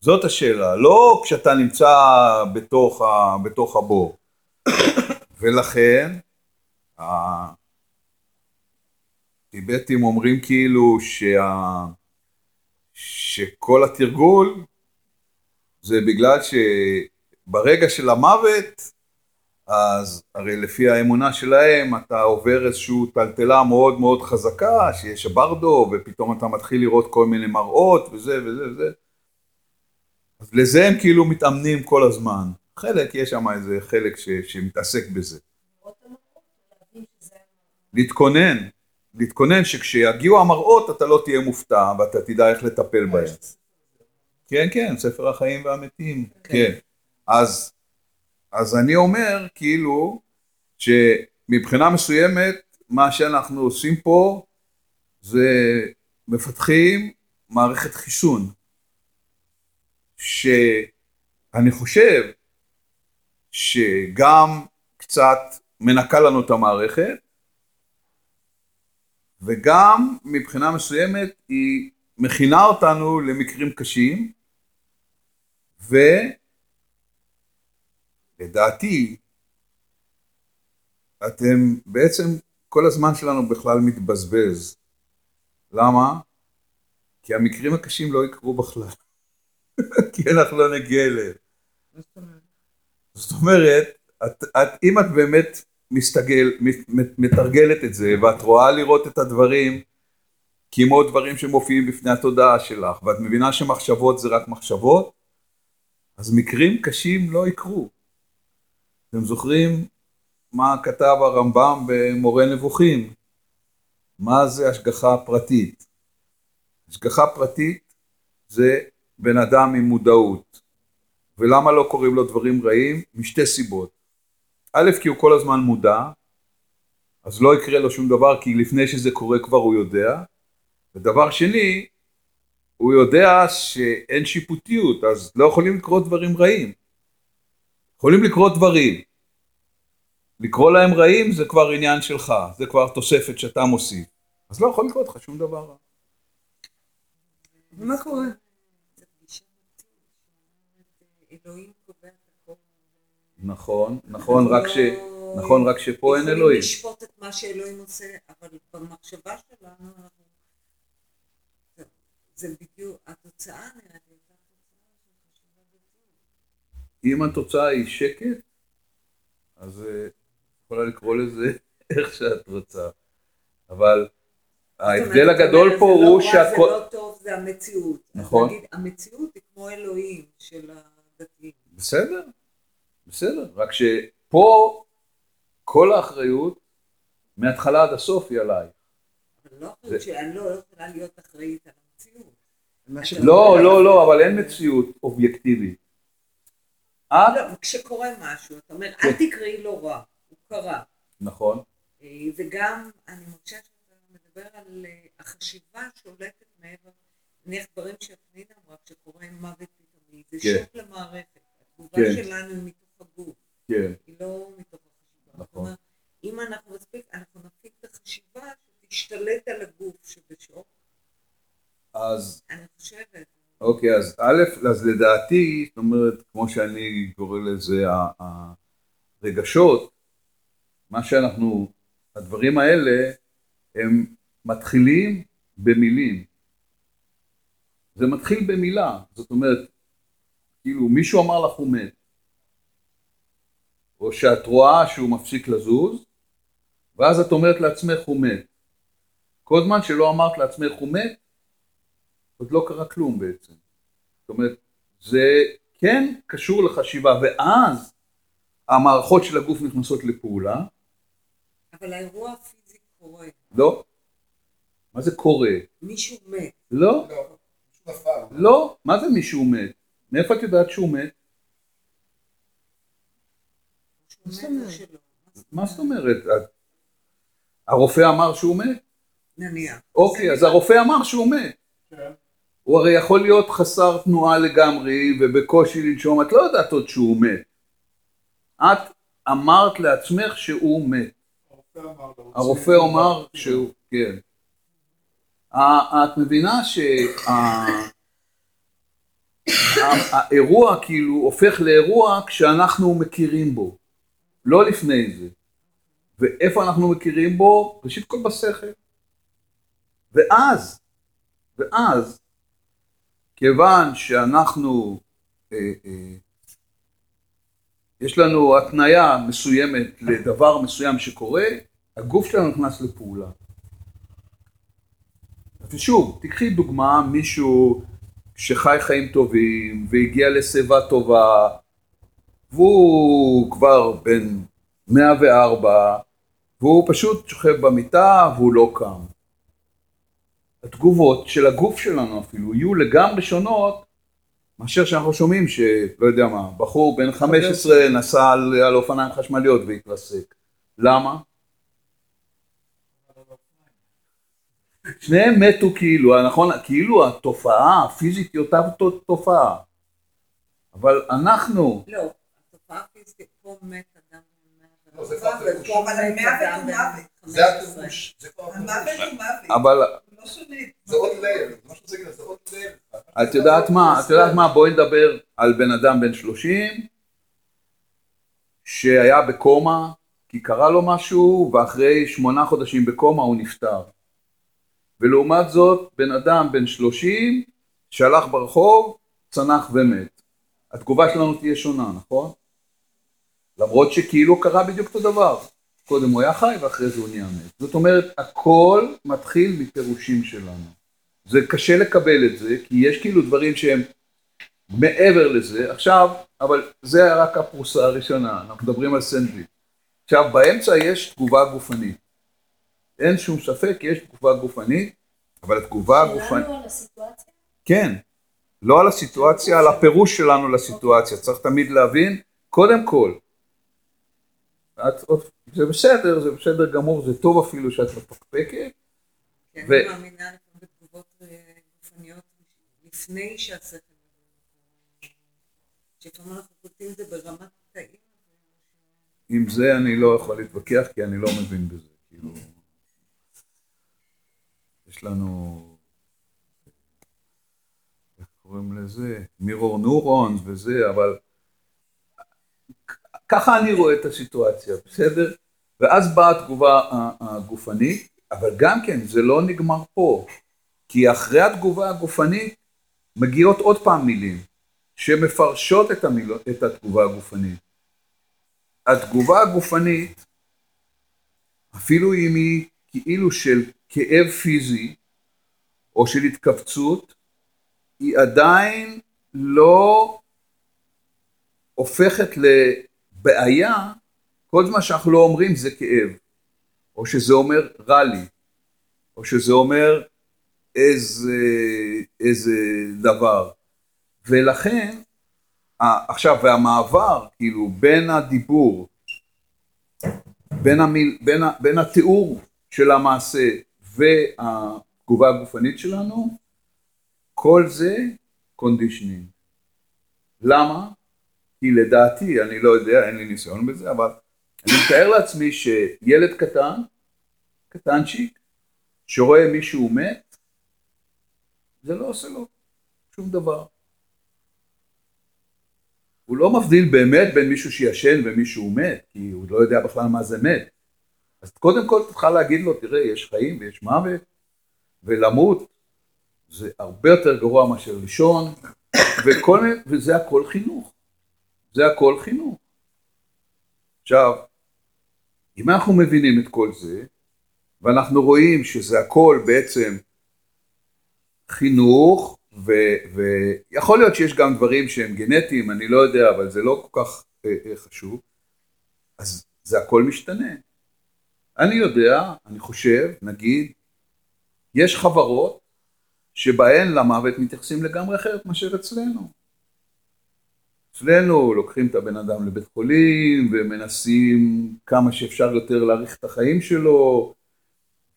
זאת השאלה, לא כשאתה נמצא בתוך, ה, בתוך הבור. [COUGHS] ולכן, הטיבטים אומרים כאילו שה... שכל התרגול זה בגלל שברגע של המוות, אז הרי לפי האמונה שלהם אתה עובר איזושהי טלטלה מאוד מאוד חזקה, שיש ברדו, ופתאום אתה מתחיל לראות כל מיני מראות וזה וזה וזה. אז לזה הם כאילו מתאמנים כל הזמן. חלק, יש שם איזה חלק ש, שמתעסק בזה. להתכונן, להתכונן שכשיגיעו המראות אתה לא תהיה מופתע ואתה תדע איך לטפל בהם. כן, כן, ספר החיים והמתים, כן. אז, אז אני אומר כאילו שמבחינה מסוימת מה שאנחנו עושים פה זה מפתחים מערכת חיסון שאני חושב שגם קצת מנקה לנו את המערכת וגם מבחינה מסוימת היא מכינה אותנו למקרים קשים ולדעתי אתם בעצם כל הזמן שלנו בכלל מתבזבז. למה? כי המקרים הקשים לא יקרו בכלל. [LAUGHS] כי אנחנו לא נגיע אליהם. זאת אומרת, את, את, אם את באמת מסתגל, מת- מתרגלת את זה, ואת רואה לראות את הדברים כמו דברים שמופיעים בפני התודעה שלך, ואת מבינה שמחשבות זה רק מחשבות, אז מקרים קשים לא יקרו. אתם זוכרים מה כתב הרמב"ם במורה נבוכים? מה זה השגחה פרטית? השגחה פרטית זה בן אדם עם מודעות. ולמה לא קוראים לו דברים רעים? משתי סיבות. א', כי הוא כל הזמן מודע, אז לא יקרה לו שום דבר, כי לפני שזה קורה כבר הוא יודע. ודבר שני, הוא יודע שאין שיפוטיות, אז לא יכולים לקרות דברים רעים. יכולים לקרות דברים. לקרוא להם רעים זה כבר עניין שלך, זה כבר תוספת שאתה מוסיף. אז לא יכול לקרות לך שום דבר רע. ומה קורה? אלוהים קובע את הכל. נכון, נכון, רק ש... לא נכון, רק שפה אין אלוהים. יכולים לשפוט את מה שאלוהים עושה, אבל במחשבה שלנו. זה- זה בדיוק, התוצאה נראית לי אותה. אם התוצאה היא שקט, אז אה, יכולה לקרוא לזה [LAUGHS] איך שאת רוצה. אבל ההבדל הגדול זה פה לא הוא רע, שהכל... זה לא טוב, זה המציאות. נכון. המציאות היא כמו אלוהים של בסדר, בסדר, רק שפה כל האחריות מההתחלה עד הסוף היא עליי. אבל לא אחריות שאני לא יכולה להיות אחראית על המציאות. לא, לא, לא, אבל אין מציאות אובייקטיבית. לא, כשקורה משהו, אתה אומר, כן. אל תקראי לו רע, הוא קרה. נכון, אה, וגם, אני מרגישה שאתה מדבר על אה, החשיבה שולטת מעבר, נניח דברים שפנינה אמרה, כשקורה מוות פתאומי, זה כן. שוק למערכת. התגובה כן. שלנו היא מתוך הגוף, כן, היא לא מתוך החשיבה. נכון. אומרת, אם אנחנו מספיק, אנחנו נפיק את החשיבה שתשתלט על הגוף שבשוק, אז אני חושבת. אוקיי, אז א', אז לדעתי, זאת אומרת, כמו שאני קורא לזה, הרגשות, מה שאנחנו, הדברים האלה, הם מתחילים במילים. זה מתחיל במילה, זאת אומרת, כאילו מישהו אמר לך הוא מת, או שאת רואה שהוא מפסיק לזוז, ואז את אומרת לעצמך הוא מת. כל זמן שלא אמרת לעצמך הוא מת, עוד לא קרה כלום בעצם. זאת אומרת, זה כן קשור לחשיבה, ואז המערכות של הגוף נכנסות לפעולה. אבל האירוע הפיזי קורה. לא. מה זה קורה? מישהו מת. לא. לא. לא. מה זה מישהו מת? מאיפה את יודעת שהוא מת? מה זאת אומרת? הרופא אמר שהוא מת? נניח. אוקיי, אז הרופא אמר שהוא מת. כן. הוא הרי יכול להיות חסר תנועה לגמרי ובקושי לנשום, את לא יודעת עוד שהוא מת. את אמרת לעצמך שהוא מת. הרופא אמר שהוא, כן. ה- את מבינה שהאירוע כאילו הופך לאירוע כשאנחנו מכירים בו, לא לפני זה. ואיפה אנחנו מכירים בו? ראשית כל בשכל. ואז, ואז, כיוון שאנחנו, אה, אה, יש לנו התניה מסוימת לדבר מסוים שקורה, הגוף שלנו נכנס לפעולה. ושוב, תקחי דוגמה מישהו שחי חיים טובים והגיע לשיבה טובה והוא כבר בן 104 והוא פשוט שוכב במיטה והוא לא קם. התגובות של הגוף שלנו אפילו יהיו לגמרי שונות מאשר שאנחנו שומעים שלא יודע מה, בחור בן 15 נסע על, על אופניים חשמליות והתרסק. למה? שניהם מתו כאילו, נכון? כאילו התופעה הפיזית היא אותה תופעה. אבל אנחנו, לא, התופעה הפיזית, פה מת אדם בן לא, זה 104, כבר ופה אבל מת המוות אדם הוא בן מוות. 15. זה הפירוש. זה כבר המוות הפירוש. הוא מוות. אבל שונה. זה עוד לייר. זה מה שזה זה עוד לייר. את יודעת מה, את יודעת מה, בואי נדבר על בן אדם בן 30 שהיה בקומה כי קרה לו משהו ואחרי שמונה חודשים בקומה הוא נפטר. ולעומת זאת בן אדם בן 30 שהלך ברחוב, צנח ומת. התגובה שלנו תהיה שונה, נכון? למרות שכאילו קרה בדיוק אותו דבר. קודם הוא היה חי ואחרי זה הוא נהיה מת. זאת אומרת, הכל מתחיל מפירושים שלנו. זה קשה לקבל את זה, כי יש כאילו דברים שהם מעבר לזה. עכשיו, אבל זה רק הפרוסה הראשונה, אנחנו מדברים על סנדוויץ'. עכשיו, באמצע יש תגובה גופנית. אין שום ספק, יש תגובה גופנית, אבל התגובה הגופנית... שלנו על הסיטואציה? כן, לא על הסיטואציה, על הפירוש שלנו לסיטואציה. צריך תמיד להבין, קודם כל, את, זה בסדר, זה בסדר גמור, זה טוב אפילו שאת מפקפקת, ו- אני מאמינה בתגובות אה, גופניות לפני שהשכל מבין. שלפעמים אנחנו קולטים את זה ברמת תאים. עם זה אני לא יכול להתווכח, כי אני לא מבין בזה. כאילו, יש לנו, איך קוראים לזה? מירור נורונס וזה, אבל ככה אני רואה את הסיטואציה, בסדר? ואז באה התגובה הגופנית, אבל גם כן, זה לא נגמר פה. כי אחרי התגובה הגופנית מגיעות עוד פעם מילים שמפרשות את, המילות, את התגובה הגופנית. התגובה הגופנית, אפילו אם היא כאילו של כאב פיזי או של התכווצות, היא עדיין לא הופכת לבעיה כל זמן שאנחנו לא אומרים זה כאב, או שזה אומר רע לי, או שזה אומר איזה, איזה דבר. ולכן, עכשיו, והמעבר, כאילו, בין הדיבור, בין, המיל, בין, בין התיאור של המעשה והתגובה הגופנית שלנו, כל זה conditioning. למה? כי לדעתי, אני לא יודע, אין לי ניסיון בזה, אבל אני מתאר לעצמי שילד קטן, קטנצ'יק, שרואה מישהו מת, זה לא עושה לו שום דבר. הוא לא מבדיל באמת בין מישהו שישן ומישהו מת, כי הוא לא יודע בכלל מה זה מת. אז קודם כל תוכל להגיד לו, תראה, יש חיים ויש מוות, ולמות זה הרבה יותר גרוע מאשר לישון, וכל, וזה הכל חינוך. זה הכל חינוך. עכשיו, אם אנחנו מבינים את כל זה, ואנחנו רואים שזה הכל בעצם חינוך, ויכול להיות שיש גם דברים שהם גנטיים, אני לא יודע, אבל זה לא כל כך אה, אה, חשוב, אז זה הכל משתנה. אני יודע, אני חושב, נגיד, יש חברות שבהן למוות מתייחסים לגמרי אחרת מאשר אצלנו. אצלנו לוקחים את הבן אדם לבית חולים ומנסים כמה שאפשר יותר להאריך את החיים שלו,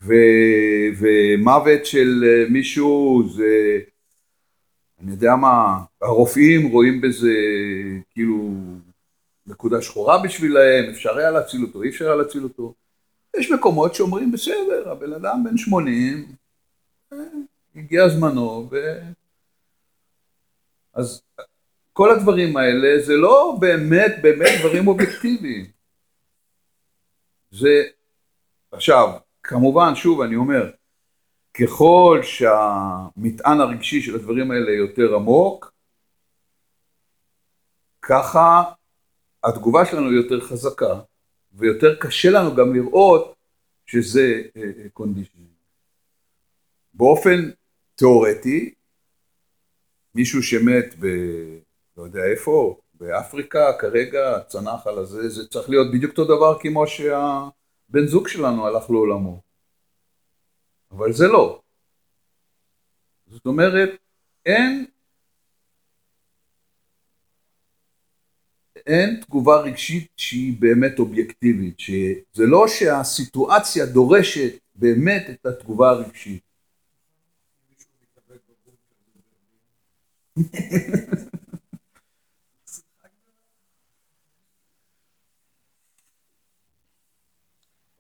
ו... ומוות של אה, מישהו זה, אני יודע מה, הרופאים רואים בזה כאילו נקודה שחורה בשבילהם, אפשר היה להציל אותו, אי אפשר היה להציל אותו. יש מקומות שאומרים בסדר, הבן אדם בן 80, אה, הגיע זמנו, ו... אז כל הדברים האלה זה לא באמת באמת דברים אובייקטיביים. זה, עכשיו, כמובן, שוב אני אומר, ככל שהמטען הרגשי של הדברים האלה יותר עמוק, ככה התגובה שלנו יותר חזקה, ויותר קשה לנו גם לראות שזה קונדישן. באופן תיאורטי, מישהו שמת ב... לא יודע איפה, באפריקה כרגע, צנח על הזה, זה צריך להיות בדיוק אותו דבר כמו שהבן זוג שלנו הלך לעולמו. אבל זה לא. זאת אומרת, אין, אין תגובה רגשית שהיא באמת אובייקטיבית, שזה לא שהסיטואציה דורשת באמת את התגובה הרגשית.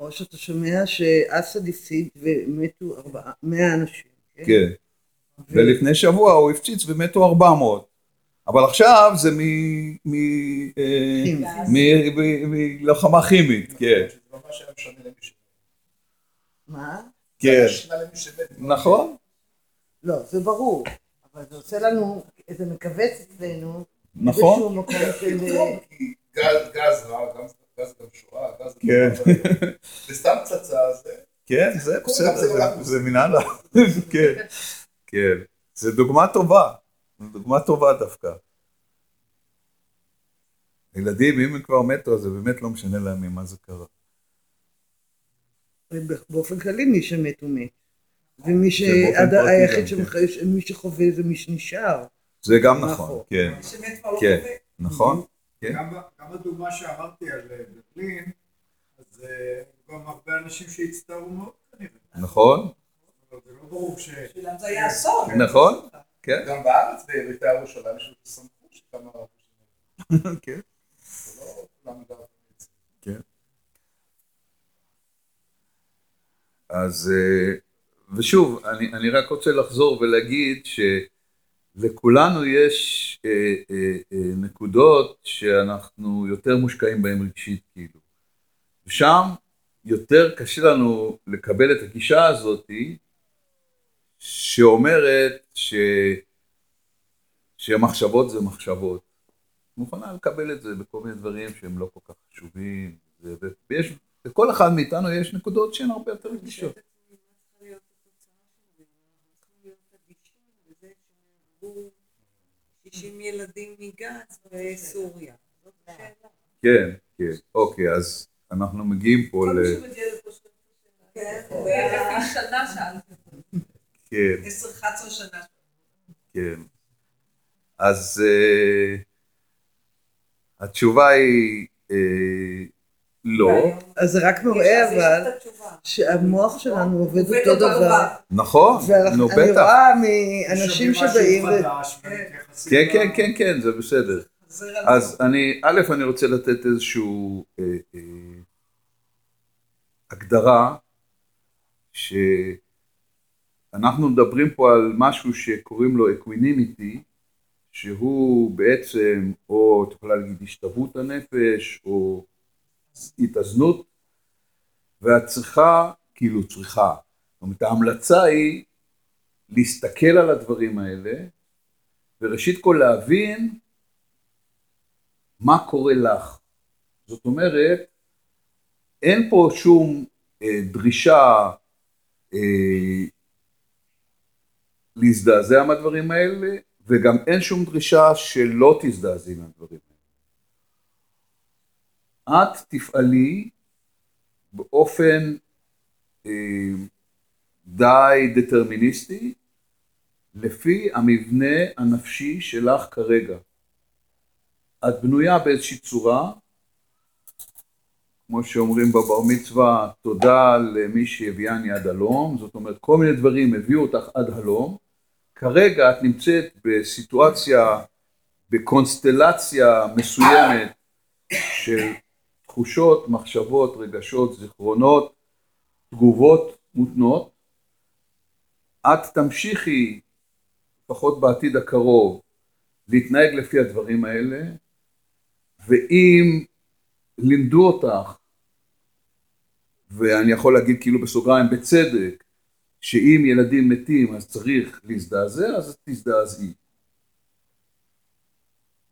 או שאתה שומע שאסד הפסיד ומתו ארבעה, מאה אנשים. כן? כן. ולפני שבוע הוא הפציץ ומתו 400. אבל עכשיו זה כימי. מלוחמה כימית, כן. זה ממש היה משנה למי שמת. מה? זה כן. נכון, לא, זה ברור. אבל זה עושה לנו, זה מכווץ אצלנו. נכון. כי גז- גז רע, גז גז גם שואה, גז גם... כן. וסתם פצצה זה... כן, זה זה בסדר. זה- זה מנהל, [LAUGHS] כן, כן. זה דוגמה טובה, זו דוגמה טובה דווקא. ילדים, אם הם כבר מתו, אז זה באמת לא משנה להם ממה זה קרה. באופן כללי מי שמת הוא מת. ומי ש... באופן עד- פרטי היחיד גם, שמח- מי שחווה זה מי שנשאר. זה גם נכון. נכון, כן, מי שמת כבר לא כן. חווה. נכון? כן. גם, הדוגמה שאמרתי על אה, ברלין, אז אה, גם הרבה אנשים שהצטערו מאוד כנראה. נכון, אבל זה לא ברור ש... זה היה אסון. נכון, כן, גם בארץ, ביריתי ירושלים, יש את הסמכות שכמה... כן. זה לא כולם גרו. אז, אה, ושוב, אני, אני רק רוצה לחזור ולהגיד שלכולנו יש אה, אה, אה, נקודות שאנחנו יותר מושקעים בהן רגשית, כאילו. ושם יותר קשה לנו לקבל את הגישה הזאתי, שאומרת ש... שהמחשבות זה מחשבות. מוכנה לקבל את זה בכל מיני דברים שהם לא כל כך חשובים, ויש, לכל אחד מאיתנו יש נקודות שהן הרבה יותר רגישות. 60 ילדים מגז בסוריה. זאת השאלה. כן, כן, אוקיי, אז אנחנו מגיעים פה כל ל... מי שמגיע לפה שואל את השאלה. כן, לפי שנה שאלתי. כן, 10-11 שנה. כן. אז אה, התשובה היא אה, לא, אז זה רק מראה אבל. שהמוח שלנו עובד עובד אותו דבר. נכון, נו ואני בטח. רואה מאנשים שבאים, ו- כן, כן, כן, כן, זה בסדר. אז. אני, א', אני רוצה לתת איזושהי אה, אה, שאנחנו מדברים פה על משהו שקוראים לו equanimity, שהוא בעצם, או את יכולה להגיד השתוות הנפש, או התאזנות, והצריכה, כאילו צריכה. זאת אומרת, ההמלצה היא להסתכל על הדברים האלה, וראשית כל להבין מה קורה לך. זאת אומרת, אין פה שום אה, דרישה אה, להזדעזע מהדברים האלה, וגם אין שום דרישה שלא תזדעזעי מהדברים האלה. את תפעלי באופן אה, די דטרמיניסטי, לפי המבנה הנפשי שלך כרגע. את בנויה באיזושהי צורה, כמו שאומרים בבר מצווה, תודה למי שהביאני עד הלום, זאת אומרת כל מיני דברים הביאו אותך עד הלום, כרגע את נמצאת בסיטואציה, בקונסטלציה מסוימת של תחושות, מחשבות, רגשות, זיכרונות, תגובות מותנות, את תמשיכי, לפחות בעתיד הקרוב, להתנהג לפי הדברים האלה, ואם לימדו אותך, ואני יכול להגיד כאילו בסוגריים בצדק, שאם ילדים מתים אז צריך להזדעזע, אז תזדעזעי.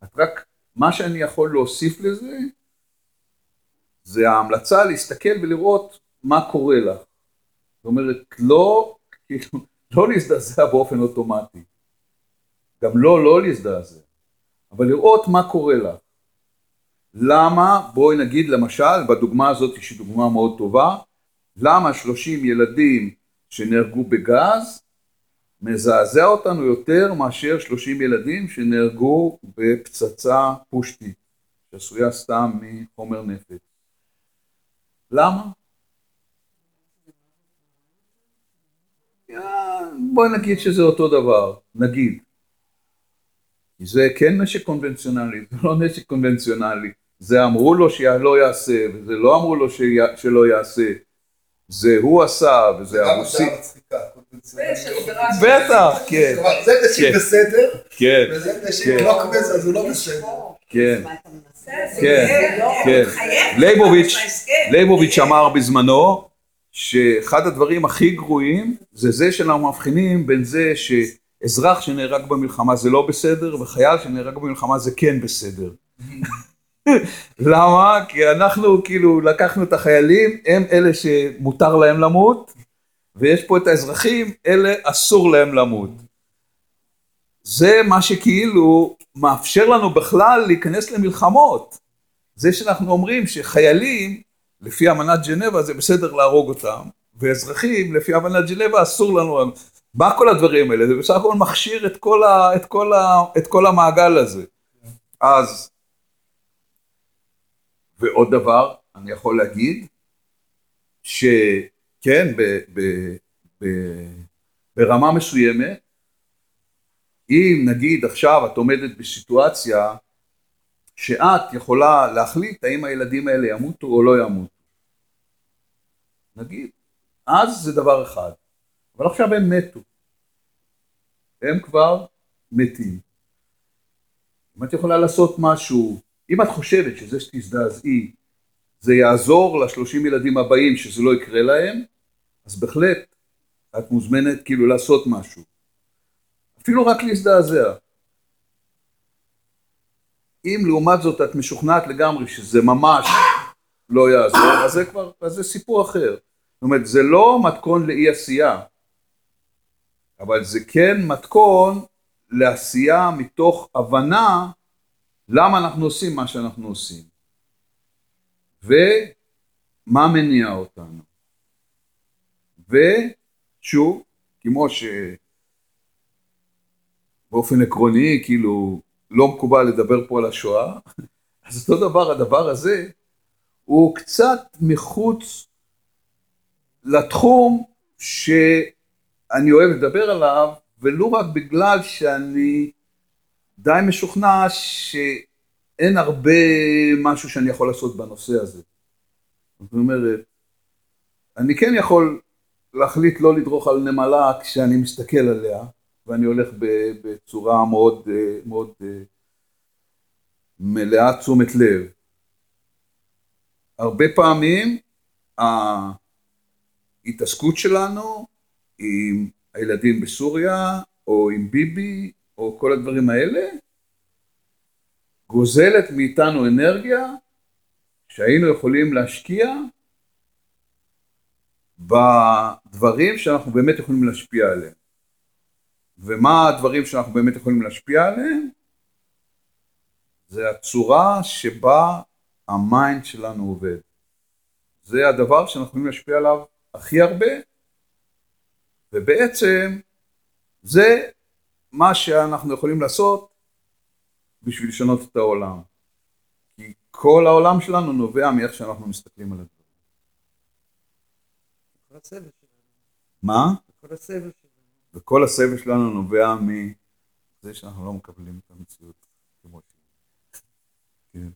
את רק, מה שאני יכול להוסיף לזה, זה ההמלצה להסתכל ולראות מה קורה לך. זאת אומרת, לא, כאילו, לא להזדעזע באופן אוטומטי. גם לא לא להזדעזע, אבל לראות מה קורה לך. למה, בואי נגיד למשל, בדוגמה הזאת שהיא דוגמה מאוד טובה, למה 30 ילדים שנהרגו בגז מזעזע אותנו יותר מאשר 30 ילדים שנהרגו בפצצה פושטית, שעשויה סתם מחומר נפץ. למה? בואי נגיד שזה אותו דבר, נגיד. זה כן נשק קונבנציונלי, זה לא נשק קונבנציונלי. זה אמרו לו שלא יעשה, וזה לא אמרו לו שלא יעשה. זה הוא עשה, וזה הרוסי. גם מצחיקה, בטח, כן. זה נשק כן. בסדר, כן, וזה נשק כן. לא כבד, אז הוא לא בסדר. כן, כן, לא, כן. מתחייב ליבוביץ'. ליבוביץ' אמר בזמנו, שאחד הדברים הכי גרועים, זה זה שאנחנו מבחינים בין זה שאזרח שנהרג במלחמה זה לא בסדר, וחייל שנהרג במלחמה זה כן בסדר. למה? כי אנחנו כאילו לקחנו את החיילים, הם אלה שמותר להם למות, ויש פה את האזרחים, אלה אסור להם למות. זה מה שכאילו מאפשר לנו בכלל להיכנס למלחמות. זה שאנחנו אומרים שחיילים, לפי אמנת ג'נבה זה בסדר להרוג אותם, ואזרחים, לפי אמנת ג'נבה אסור לנו... מה כל הדברים האלה? זה בסך הכל מכשיר את כל, ה, את כל, ה, את כל המעגל הזה. אז, ועוד דבר, אני יכול להגיד, שכן, ב, ב, ב, ברמה מסוימת, אם נגיד עכשיו את עומדת בסיטואציה שאת יכולה להחליט האם הילדים האלה ימותו או לא ימותו. נגיד, אז זה דבר אחד, אבל עכשיו הם מתו. הם כבר מתים. אם את יכולה לעשות משהו, אם את חושבת שזה שתזדעזעי, זה יעזור לשלושים ילדים הבאים שזה לא יקרה להם, אז בהחלט את מוזמנת כאילו לעשות משהו. אפילו רק להזדעזע. אם לעומת זאת את משוכנעת לגמרי שזה ממש לא יעזור, אז זה כבר, אז זה סיפור אחר. זאת אומרת, זה לא מתכון לאי עשייה, אבל זה כן מתכון לעשייה מתוך הבנה למה אנחנו עושים מה שאנחנו עושים. ומה מניע אותנו. ושוב, כמו שבאופן עקרוני, כאילו, לא מקובל לדבר פה על השואה, אז אותו דבר, הדבר הזה, הוא קצת מחוץ לתחום שאני אוהב לדבר עליו, ולו רק בגלל שאני די משוכנע שאין הרבה משהו שאני יכול לעשות בנושא הזה. זאת אומרת, אני כן יכול להחליט לא לדרוך על נמלה כשאני מסתכל עליה, ואני הולך בצורה מאוד, מאוד מלאה תשומת לב. הרבה פעמים ההתעסקות שלנו עם הילדים בסוריה, או עם ביבי, או כל הדברים האלה, גוזלת מאיתנו אנרגיה שהיינו יכולים להשקיע בדברים שאנחנו באמת יכולים להשפיע עליהם. ומה הדברים שאנחנו באמת יכולים להשפיע עליהם? זה הצורה שבה ה mind שלנו עובד. זה הדבר שאנחנו יכולים להשפיע עליו הכי הרבה, ובעצם זה מה שאנחנו יכולים לעשות בשביל לשנות את העולם. כי כל העולם שלנו נובע מאיך שאנחנו מסתכלים על הדברים. מה? כל הסבל שלנו. וכל הסבל שלנו נובע מזה שאנחנו לא מקבלים את המציאות כמו שהיא. כן.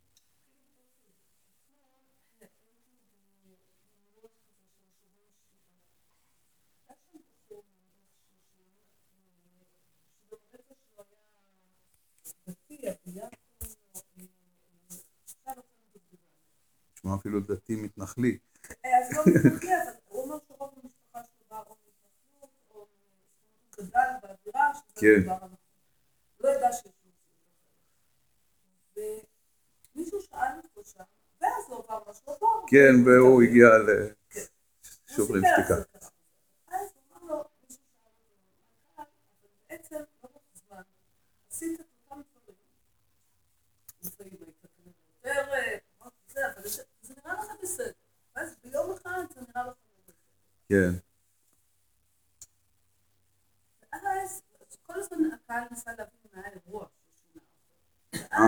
נשמע אפילו דתי מתנחלי. אז לא מתנחלי, אבל הוא אומר שרוב המשפחה שלו באה או מהתנחלות, או גדל באווירה, שזה כן. הדבר הנכון. לא ידע שיש מציאות אחרת. ומישהו שאל אותו שם, ואז הוא עבר משהו עבר. כן, והוא הגיע כן. לשוברים סיפר שתיקה. איך זה קרה. אז הוא אמר לו, מישהו שאל אותו, "מה קרה?" אבל בעצם לאורך זמן עשית את אותם דברים. לפעמים היית כנראה יותר, אה, פחות זה, אבל זה- זה נראה לך בסדר. ואז ביום אחד זה נראה לך לא בסדר. כן, ואז כל הזמן הקהל ניסה להבין מה היה האירוע ששינה אותו. אה.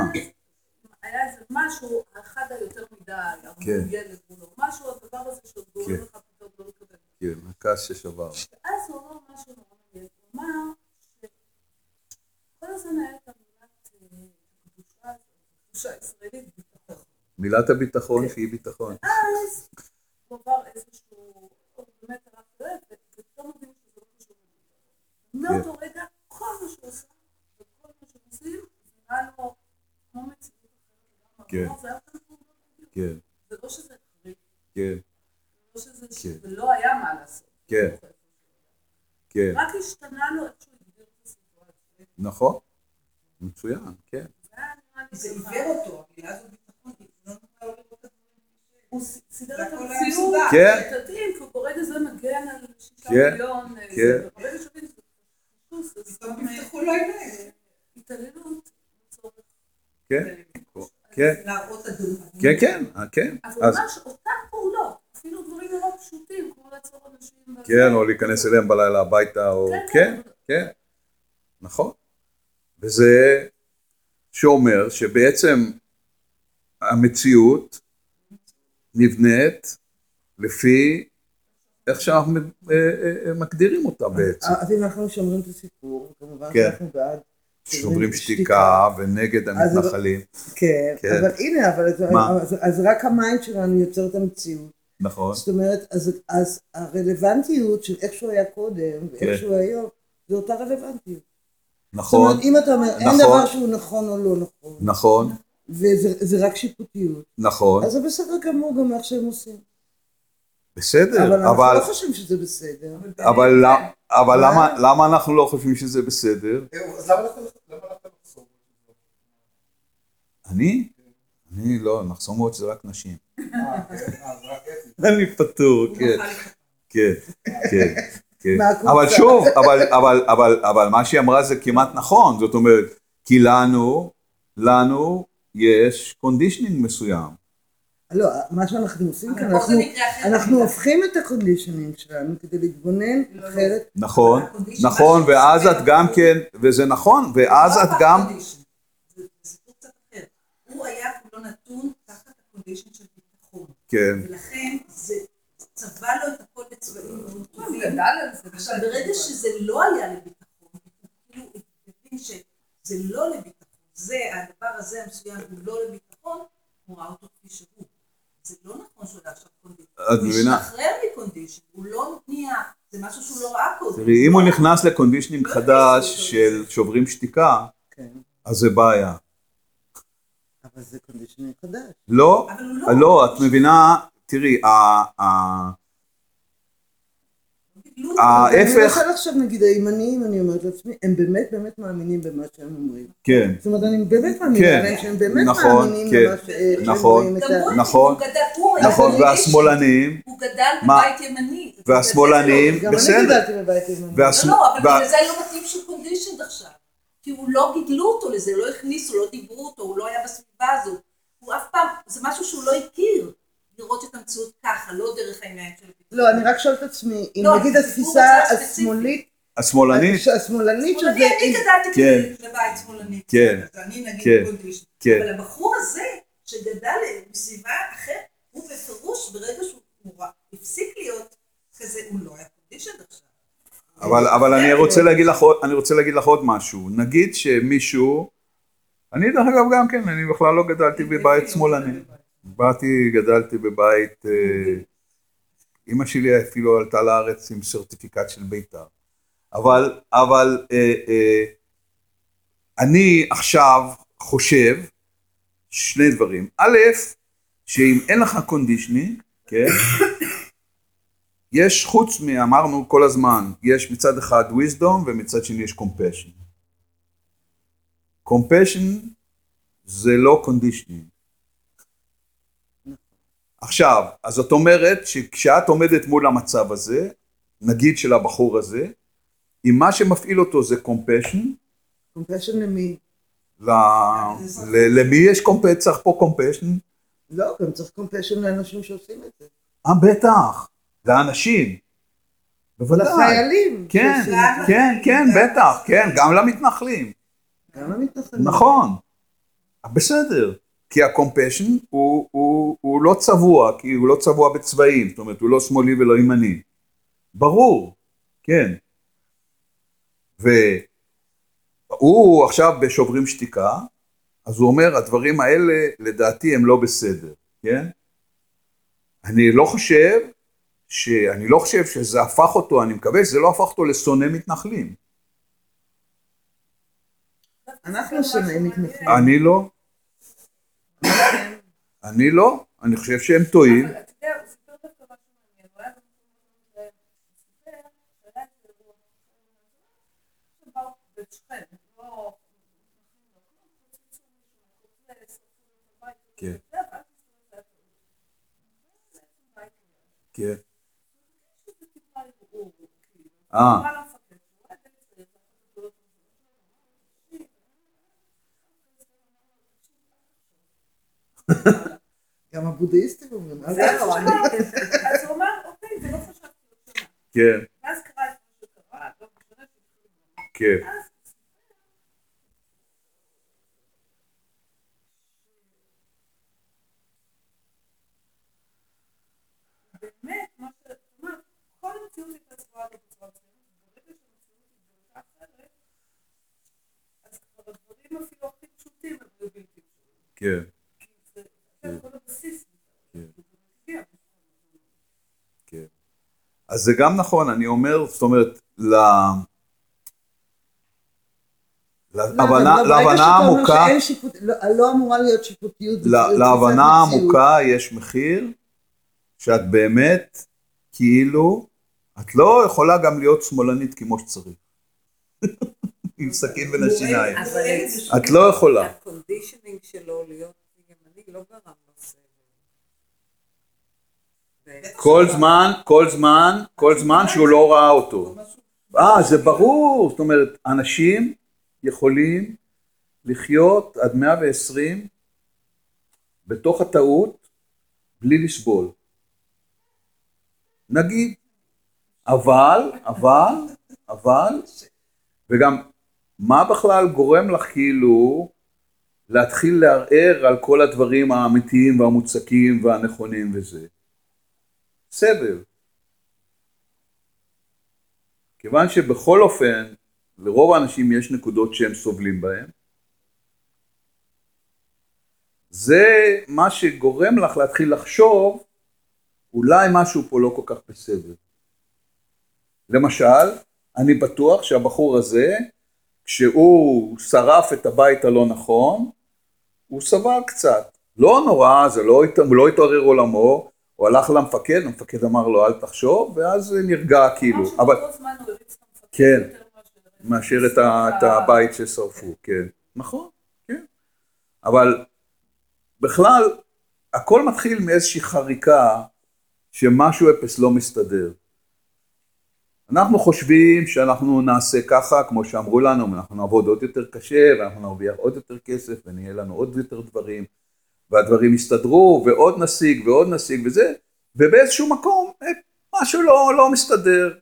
ואז היה איזה משהו, האחד היותר מדי, כן. אמרו ילד מולו, משהו, הדבר הזה שעוד גורם כן. לך פתאום לא לקבל. כן, הכעס ששבר. ואז הוא אמר משהו נורא מעניין, הוא אמר שכל הזמן היה את המילת אה, הקדושה הזאת, הקדושה הישראלית, ביטחון. מילת הביטחון שהיא ביטחון. אז הוא עבר איזשהו, הוא באמת הלך לב, ופתאום הבין שזה לא קשור לביטחון. מאותו רגע, כל מה שהוא עושה, וכל מה שהם עושים, זה נראה לו כמו מציאות אחרת כן. לגמרי. הוא אמר, זה היה אותם פעולות בדיוק. כן, זה לא שזה חריג, כן, זה לא שזה, כן. שזה לא היה מה לעשות. כן. כן. רק השתנה לו איך שהוא הגדיר את הסיטואציה. נכון. מצוין, כן. זה היה נראה לי זה ככה. עיוור אותו, המילה הזו ביטחון, כי לא נוכל לראות את הדברים. הוא ס- סידר זה את הכל היה המציאות, מסודר. כן. את הדין, כי הוא ברגע זה מגן על שישה כן. מיליון, אה, כן. זה, וברגע שהוא הבין שזה חיפוש, זה פתאום סתם, אה, נפתחו לו עיניים. התעללות לצורך. כן, כן, להראות את הדברים. כן, כן, אה, כן. אז ממש אותן פעולות, אפילו דברים נורא פשוטים, כמו לעצור אנשים. כן, או להיכנס אליהם בלילה הביתה, או... כן, כן, נכון. וזה שאומר שבעצם המציאות נבנית לפי איך שאנחנו אה, אה, מגדירים אותה בעצם. אז אם אנחנו שומרים את הסיפור, כמובן כן. שאנחנו בעד. שוברים שתיקה ונגד אז- המתנחלים. כן, כן. אבל הנה, אבל אז-? אז- אז רק ה mind שלנו יוצר את המציאות. נכון, זאת אומרת, אז, אז הרלוונטיות של איך שהוא היה קודם ואיך כן. שהוא היום, זה אותה רלוונטיות. זאת נכון, אומרת, אם אתה אומר, אין נכון. דבר שהוא נכון או לא נכון, נכון, וזה זה רק שיפוטיות, נכון, אז זה בסדר גמור גם איך שהם עושים. אבל בסדר, אנחנו אבל לא חושבים שזה בסדר. אבל אבל מה? למה- למה אנחנו לא חושבים שזה בסדר? אז למה למה הלכת לחסום? אני? אני לא, מחסומות זה רק נשים. אה, כן, אה, זה רק אתי. אני פטור, כן, כן, כן, כן. אבל שוב, אבל, אבל, אבל, אבל מה שהיא אמרה זה כמעט נכון, זאת אומרת, כי לנו, לנו יש conditioning מסוים. לא, מה שאנחנו עושים כאן, אנחנו- הופכים את ה conditioning שלנו כדי להתבונן לא, לא. אחרת. נכון, נכון, ואז את גם כן, וזה נכון, ואז לא את רק גם, ה condition, זה זה סיפור קצת אחר. הוא היה כולו נתון תחת ה condition של ביטחון. כן, ולכן זה צבע לו את הכל בצבעים מאוד הוא טובים. גדל על זה. עכשיו ברגע שזה לא היה לביטחון, הוא כאילו הבין שזה לא לביטחון, זה, הדבר הזה המסוים הוא לא לביטחון, הוא ראה אותו כפי שהוא. זה לא נכון שהוא היה עכשיו condition. את הוא מבינה? השתחרר מ condition, הוא לא נהיה, זה משהו שהוא לא ראה קודם. תראי, אם הוא לא נכנס ל conditioning לא חדש של. שוברים שתיקה, כן, אז זה בעיה. אבל זה conditioning חדש. לא, הוא לא, את מבינה, תראי, לא. ההפך- אני מנסה לחשוב, נגיד, הימניים, אני אומרת לעצמי, הם באמת באמת מאמינים במה שהם אומרים. כן, זאת אומרת, אני באמת מאמינה כן, להם שהם באמת נכון, מאמינים כן, במה ש- שהם נכון, ה... נכון, היה נכון, condition. והשמאלנים, הוא גדל? בבית ימני. והשמאלנים, גם אני בסדר, גדלתי בבית ימני. לא, לא, אבל בגלל זה לא מתאים שהוא קונדישנד עכשיו. כי הוא לא גידלו אותו לזה, לא הכניסו, לא דיברו אותו, הוא לא היה בסביבה הזאת. הוא אף פעם, זה משהו שהוא לא הכיר, לראות את המציאות ככה, לא דרך העיניים של הביטחון. לא, אני רק שואלת את עצמי, אם לא, נגיד התפיסה. השמאלית, השמאלנית, השמאלנית שזה... אני גדלתי כן. בבית שמאלני. כן. אני נגיד כן. קונדישנד. כן, אבל הבחור הזה, שגדל בסביבה אחרת, הוא בפירוש, ברגע שהוא הפסיק להיות כזה, הוא לא היה קונדישנד עכשיו. אבל, אבל אני רוצה להגיד לך אני רוצה להגיד לך עוד משהו, נגיד שמישהו, אני דרך אגב גם כן, אני בכלל לא גדלתי בבית שמאלני, באתי, גדלתי בבית, אה, אימא שלי אפילו עלתה לארץ עם סרטיפיקט של בית"ר, אבל, אבל אה, אה, אני עכשיו חושב שני דברים, א', שאם אין לך conditioning, כן, יש חוץ מ... אמרנו כל הזמן, יש מצד אחד wisdom ומצד שני יש compassion. compassion זה לא conditioning. עכשיו, אז זאת אומרת שכשאת עומדת מול המצב הזה, נגיד של הבחור הזה, אם מה שמפעיל אותו זה compassion, compassion למי? ל... ל... למי יש compassion? צריך פה compassion? לא, גם צריך compassion לאנשים שעושים את זה. אה, בטח, לאנשים. בוודאי. לחיילים. כן, זה. כן, כן, בטח, כן, גם למתנחלים. גם למתנחלים. נכון, בסדר, כי ה compassion הוא, הוא, הוא לא צבוע, כי הוא לא צבוע בצבעים, זאת אומרת הוא לא שמאלי ולא ימני, ברור, כן. והוא עכשיו בשוברים שתיקה, אז הוא אומר הדברים האלה לדעתי הם לא בסדר, כן? אני לא חושב, ש... אני לא חושב שזה הפך אותו, אני מקווה שזה לא הפך אותו לשונא מתנחלים. אנחנו שונאים מתנחלים. אני לא. אני לא, אני חושב שהם טועים. אבל אתה יודע, הוא סיפר דווקא משהו מעניין, הוא היה במקום הזה, הוא סיפר שהיה איזה אירוע, שבאו בשכם, לא... כן. כן. אה, גם הבודהיסטים אומרים. אל. אני- אז הוא אמר, אוקיי, זה לא חשבתי. כן, ואז קרה את מה שקרה, לא כן, אז באמת, מה ש... זאת אומרת, כל המציאות הייתה צבועה לו בצורה מסוימת, וברגע שהמציאות התגלתה אחרת, אז כבר הדברים אפילו הכי פשוטים הם היו בלתי פשוטים. כן. כן. כן. אז זה גם נכון, אני אומר, זאת אומרת, ל... לא, להבנה עמוקה, לא לא אמורה להיות שיפוטיות. ל- בתפיסת להבנה. עמוקה יש מחיר, שאת באמת, כאילו, את לא יכולה גם להיות שמאלנית כמו שצריך. [LAUGHS] עם סכין בין השיניים. את לא יכולה. ה conditioning שלו להיות ימני לא גרם לו. כל זמן, כל זמן, כל זמן שהוא לא ראה אותו. אה, זה ברור, זאת אומרת, אנשים יכולים לחיות עד 120 בתוך הטעות בלי לסבול. נגיד, אבל, אבל, אבל, וגם, מה בכלל גורם לך כאילו להתחיל לערער על כל הדברים האמיתיים והמוצקים והנכונים וזה? סבל. כיוון שבכל אופן, לרוב האנשים יש נקודות שהם סובלים בהן, זה מה שגורם לך להתחיל לחשוב, אולי משהו פה לא כל כך בסדר. למשל, אני בטוח שהבחור הזה, כשהוא שרף את הבית הלא נכון, הוא סבל קצת. לא נורא, זה לא, לא התעורר עולמו, הוא הלך למפקד, המפקד אמר לו אל תחשוב, ואז נרגע כאילו, אבל את המפקד כן. מאשר- את, את הבית ששרפו, כן. נכון, כן. אבל בכלל, הכל מתחיל מאיזושהי חריקה שמשהו אפס לא מסתדר. אנחנו חושבים שאנחנו נעשה ככה, כמו שאמרו לנו, אנחנו נעבוד עוד יותר קשה, ואנחנו נרוויח עוד יותר כסף, ונהיה לנו עוד יותר דברים, והדברים יסתדרו, ועוד נשיג, ועוד נשיג, וזה, ובאיזשהו מקום, אה, משהו לא, לא מסתדר.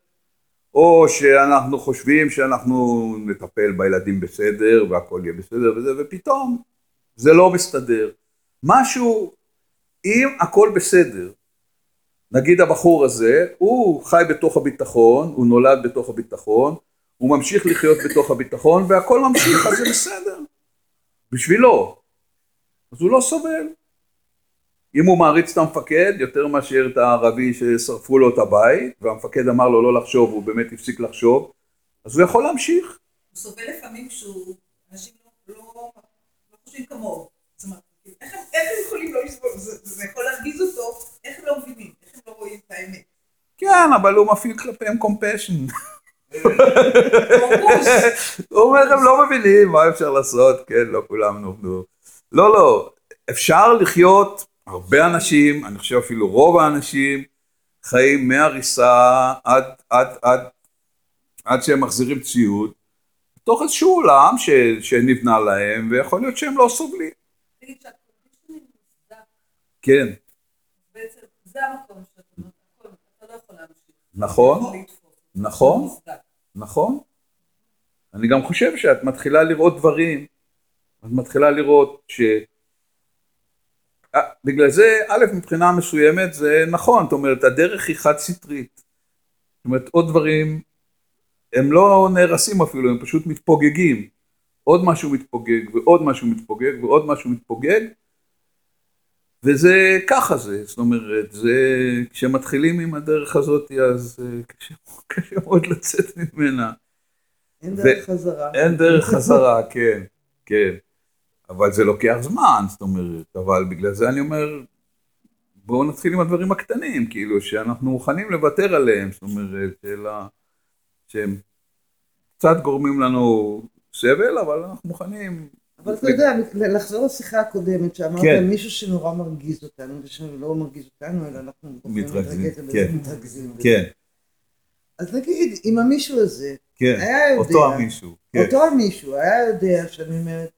או שאנחנו חושבים שאנחנו נטפל בילדים בסדר, והכל יהיה בסדר וזה, ופתאום זה לא מסתדר. משהו, אם הכל בסדר, נגיד הבחור הזה, הוא חי בתוך הביטחון, הוא נולד בתוך הביטחון, הוא ממשיך לחיות בתוך הביטחון, והכל ממשיך, אז זה בסדר. בשבילו. אז הוא לא סובל. אם הוא מעריץ את המפקד יותר מאשר את הערבי ששרפו לו את הבית, והמפקד אמר לו לא לחשוב, והוא באמת הפסיק לחשוב, אז הוא יכול להמשיך. הוא סובל לפעמים כשהוא, אנשים לא, לא, לא חושבים כמוהו. זאת אומרת, איך איך הם יכולים לא לסבול? זה, זה יכול להרגיז אותו, איך הם לא מבינים, לא רואים את האמת. כן, אבל הוא מפעיל כלפיהם קומפשן. [LAUGHS] הוא אומר, הם לא מבינים, מה אפשר לעשות? כן, לא כולם נובנו. לא, לא, אפשר לחיות, הרבה אנשים, אני חושב אפילו רוב האנשים, חיים מהריסה עד, עד, עד, עד שהם מחזירים ציוד, בתוך איזשהו עולם ש, שנבנה להם, ויכול להיות שהם לא סובלים. כן, זה המקום שאתה אומר, הכל, אתה לא יכול להמשיך. נכון. נכון. נכון. אני גם חושב שאת מתחילה לראות דברים, את מתחילה לראות ש... אה, בגלל זה, א', מבחינה מסוימת זה נכון, זאת אומרת, הדרך היא חד סטרית. זאת אומרת, עוד דברים, הם לא נהרסים אפילו, הם פשוט מתפוגגים. עוד משהו מתפוגג, ועוד משהו מתפוגג, ועוד משהו מתפוגג, וזה ככה זה, זאת אומרת, זה, כשמתחילים עם הדרך הזאת, אז אה, קשה, [LAUGHS] קשה מאוד לצאת ממנה. אין ו- דרך חזרה. אין דרך [LAUGHS] חזרה, כן, כן. אבל זה לוקח זמן, זאת אומרת, אבל בגלל זה אני אומר, בואו נתחיל עם הדברים הקטנים, כאילו, שאנחנו מוכנים לוותר עליהם, זאת אומרת, שאלה, שהם קצת גורמים לנו סבל, אבל אנחנו מוכנים. אבל אתה יודע, לחזור לשיחה הקודמת, שאמרת כן. מישהו שנורא מרגיז אותנו, ושלא מרגיז אותנו, אלא אנחנו מתרכזים, בזה, כן. מתרכזים. כן, אז נגיד, אם המישהו הזה כן, היה יודע, אותו המישהו, כן, אותו המישהו היה יודע שאני אומרת,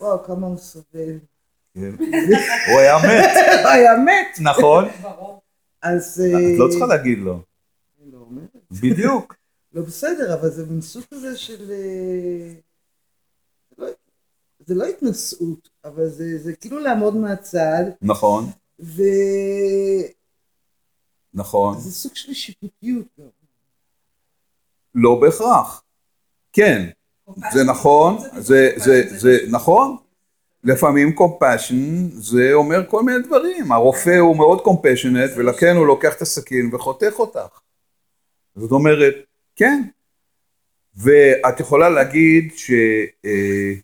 וואו, כמה הוא סובל. כן. הוא היה מת, הוא [LAUGHS] היה מת. נכון? [LAUGHS] אז... את לא צריכה להגיד לו, אני לא אומרת. בדיוק, [LAUGHS] לא בסדר, אבל זה מין סוג כזה של... זה לא- זה התנשאות, אבל זה, זה כאילו לעמוד מהצד, נכון, וזה נכון. סוג של שיפוטיות. לא בהכרח. כן, זה נכון, זה, זה, זה נכון. לפעמים compassion זה אומר כל מיני דברים. הרופא הוא מאוד compassionate ולכן הוא לוקח את הסכין וחותך אותך. זאת אומרת, כן. ואת יכולה להגיד ש... אה,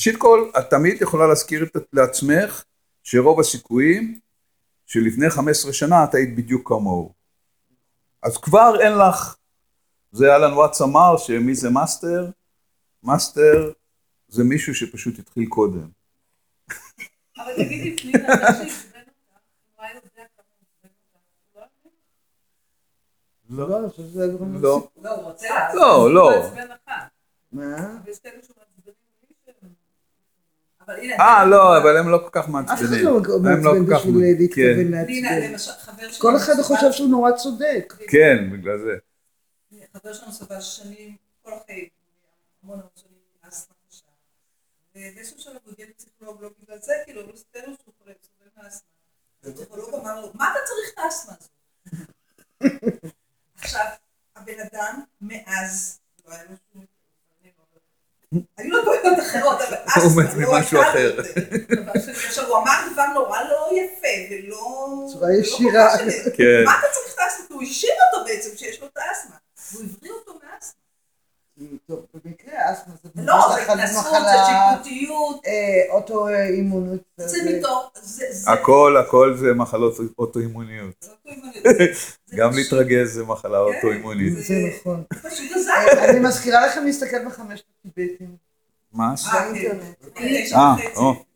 ראשית כל, את תמיד יכולה להזכיר את- לעצמך שרוב הסיכויים שלפני 15 שנה את היית בדיוק כמוהו. אז כבר אין לך זה אלן וואטס אמר שמי זה master? master זה מישהו שפשוט התחיל קודם. אבל תגידי, פנינה, שעצבן אותך, יודע. הוא לא יודע. לא, אני חושבת שזה הגורם לא. לסיפור. לא, הוא רוצה לעצבן. לא, לא. הוא מעצבן לך. מה? ויש כאלה שמעצבנים בלי שהם- אבל הנה, אה, לא, אבל הם לא כל כך אף אחד מעצבנים. לא הם לא מעצבן בשביל כן. להתכוון פנינה, לעצבן. כל אחד חושב שהוא נורא צודק. כן, בגלל זה. חבר שלנו סבל שנים, כל החיים, המון המון שנים, אסתמה קשה. ובאיזשהו שלב הוא הגיע לפסיכולוג, לא בגלל זה, כאילו, לא סיפר לו שהוא חולה, סובל מאסתמה. הפסיכולוג אמר לו, מה אתה צריך את האסתמה הזאת? [LAUGHS] עכשיו, הבן אדם, מאז, לא היה לו שום... היו לו בעיות אחרות, אבל אסתמה הוא לא ממשהו הייתה אחר. לו יותר. עכשיו, הוא אמר דבר נורא לא יפה, ולא... צורה ישירה. כן. מה אתה צריך את האסתמה? הוא השאיר אותו בעצם שיש לו את האסתמה. והוא הבריא אותו מאסתמה. טוב, במקרה אסתמה זה לא, זה התנסות, זה שיפוטיות. אה, אוטואימונית. זה מתוך, זה- זה- הכל, הכל זה מחלות אוטואימוניות. [LAUGHS] גם להתרגז זה מחלה כן, אוטואימונית. זה- נכון. הזיה. אני מזכירה לכם להסתכל בחמשת הטיבטים. מה? אה. כן. תשע אה.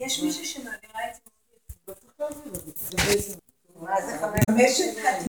יש מישהו שמעבירה את זה. חמשת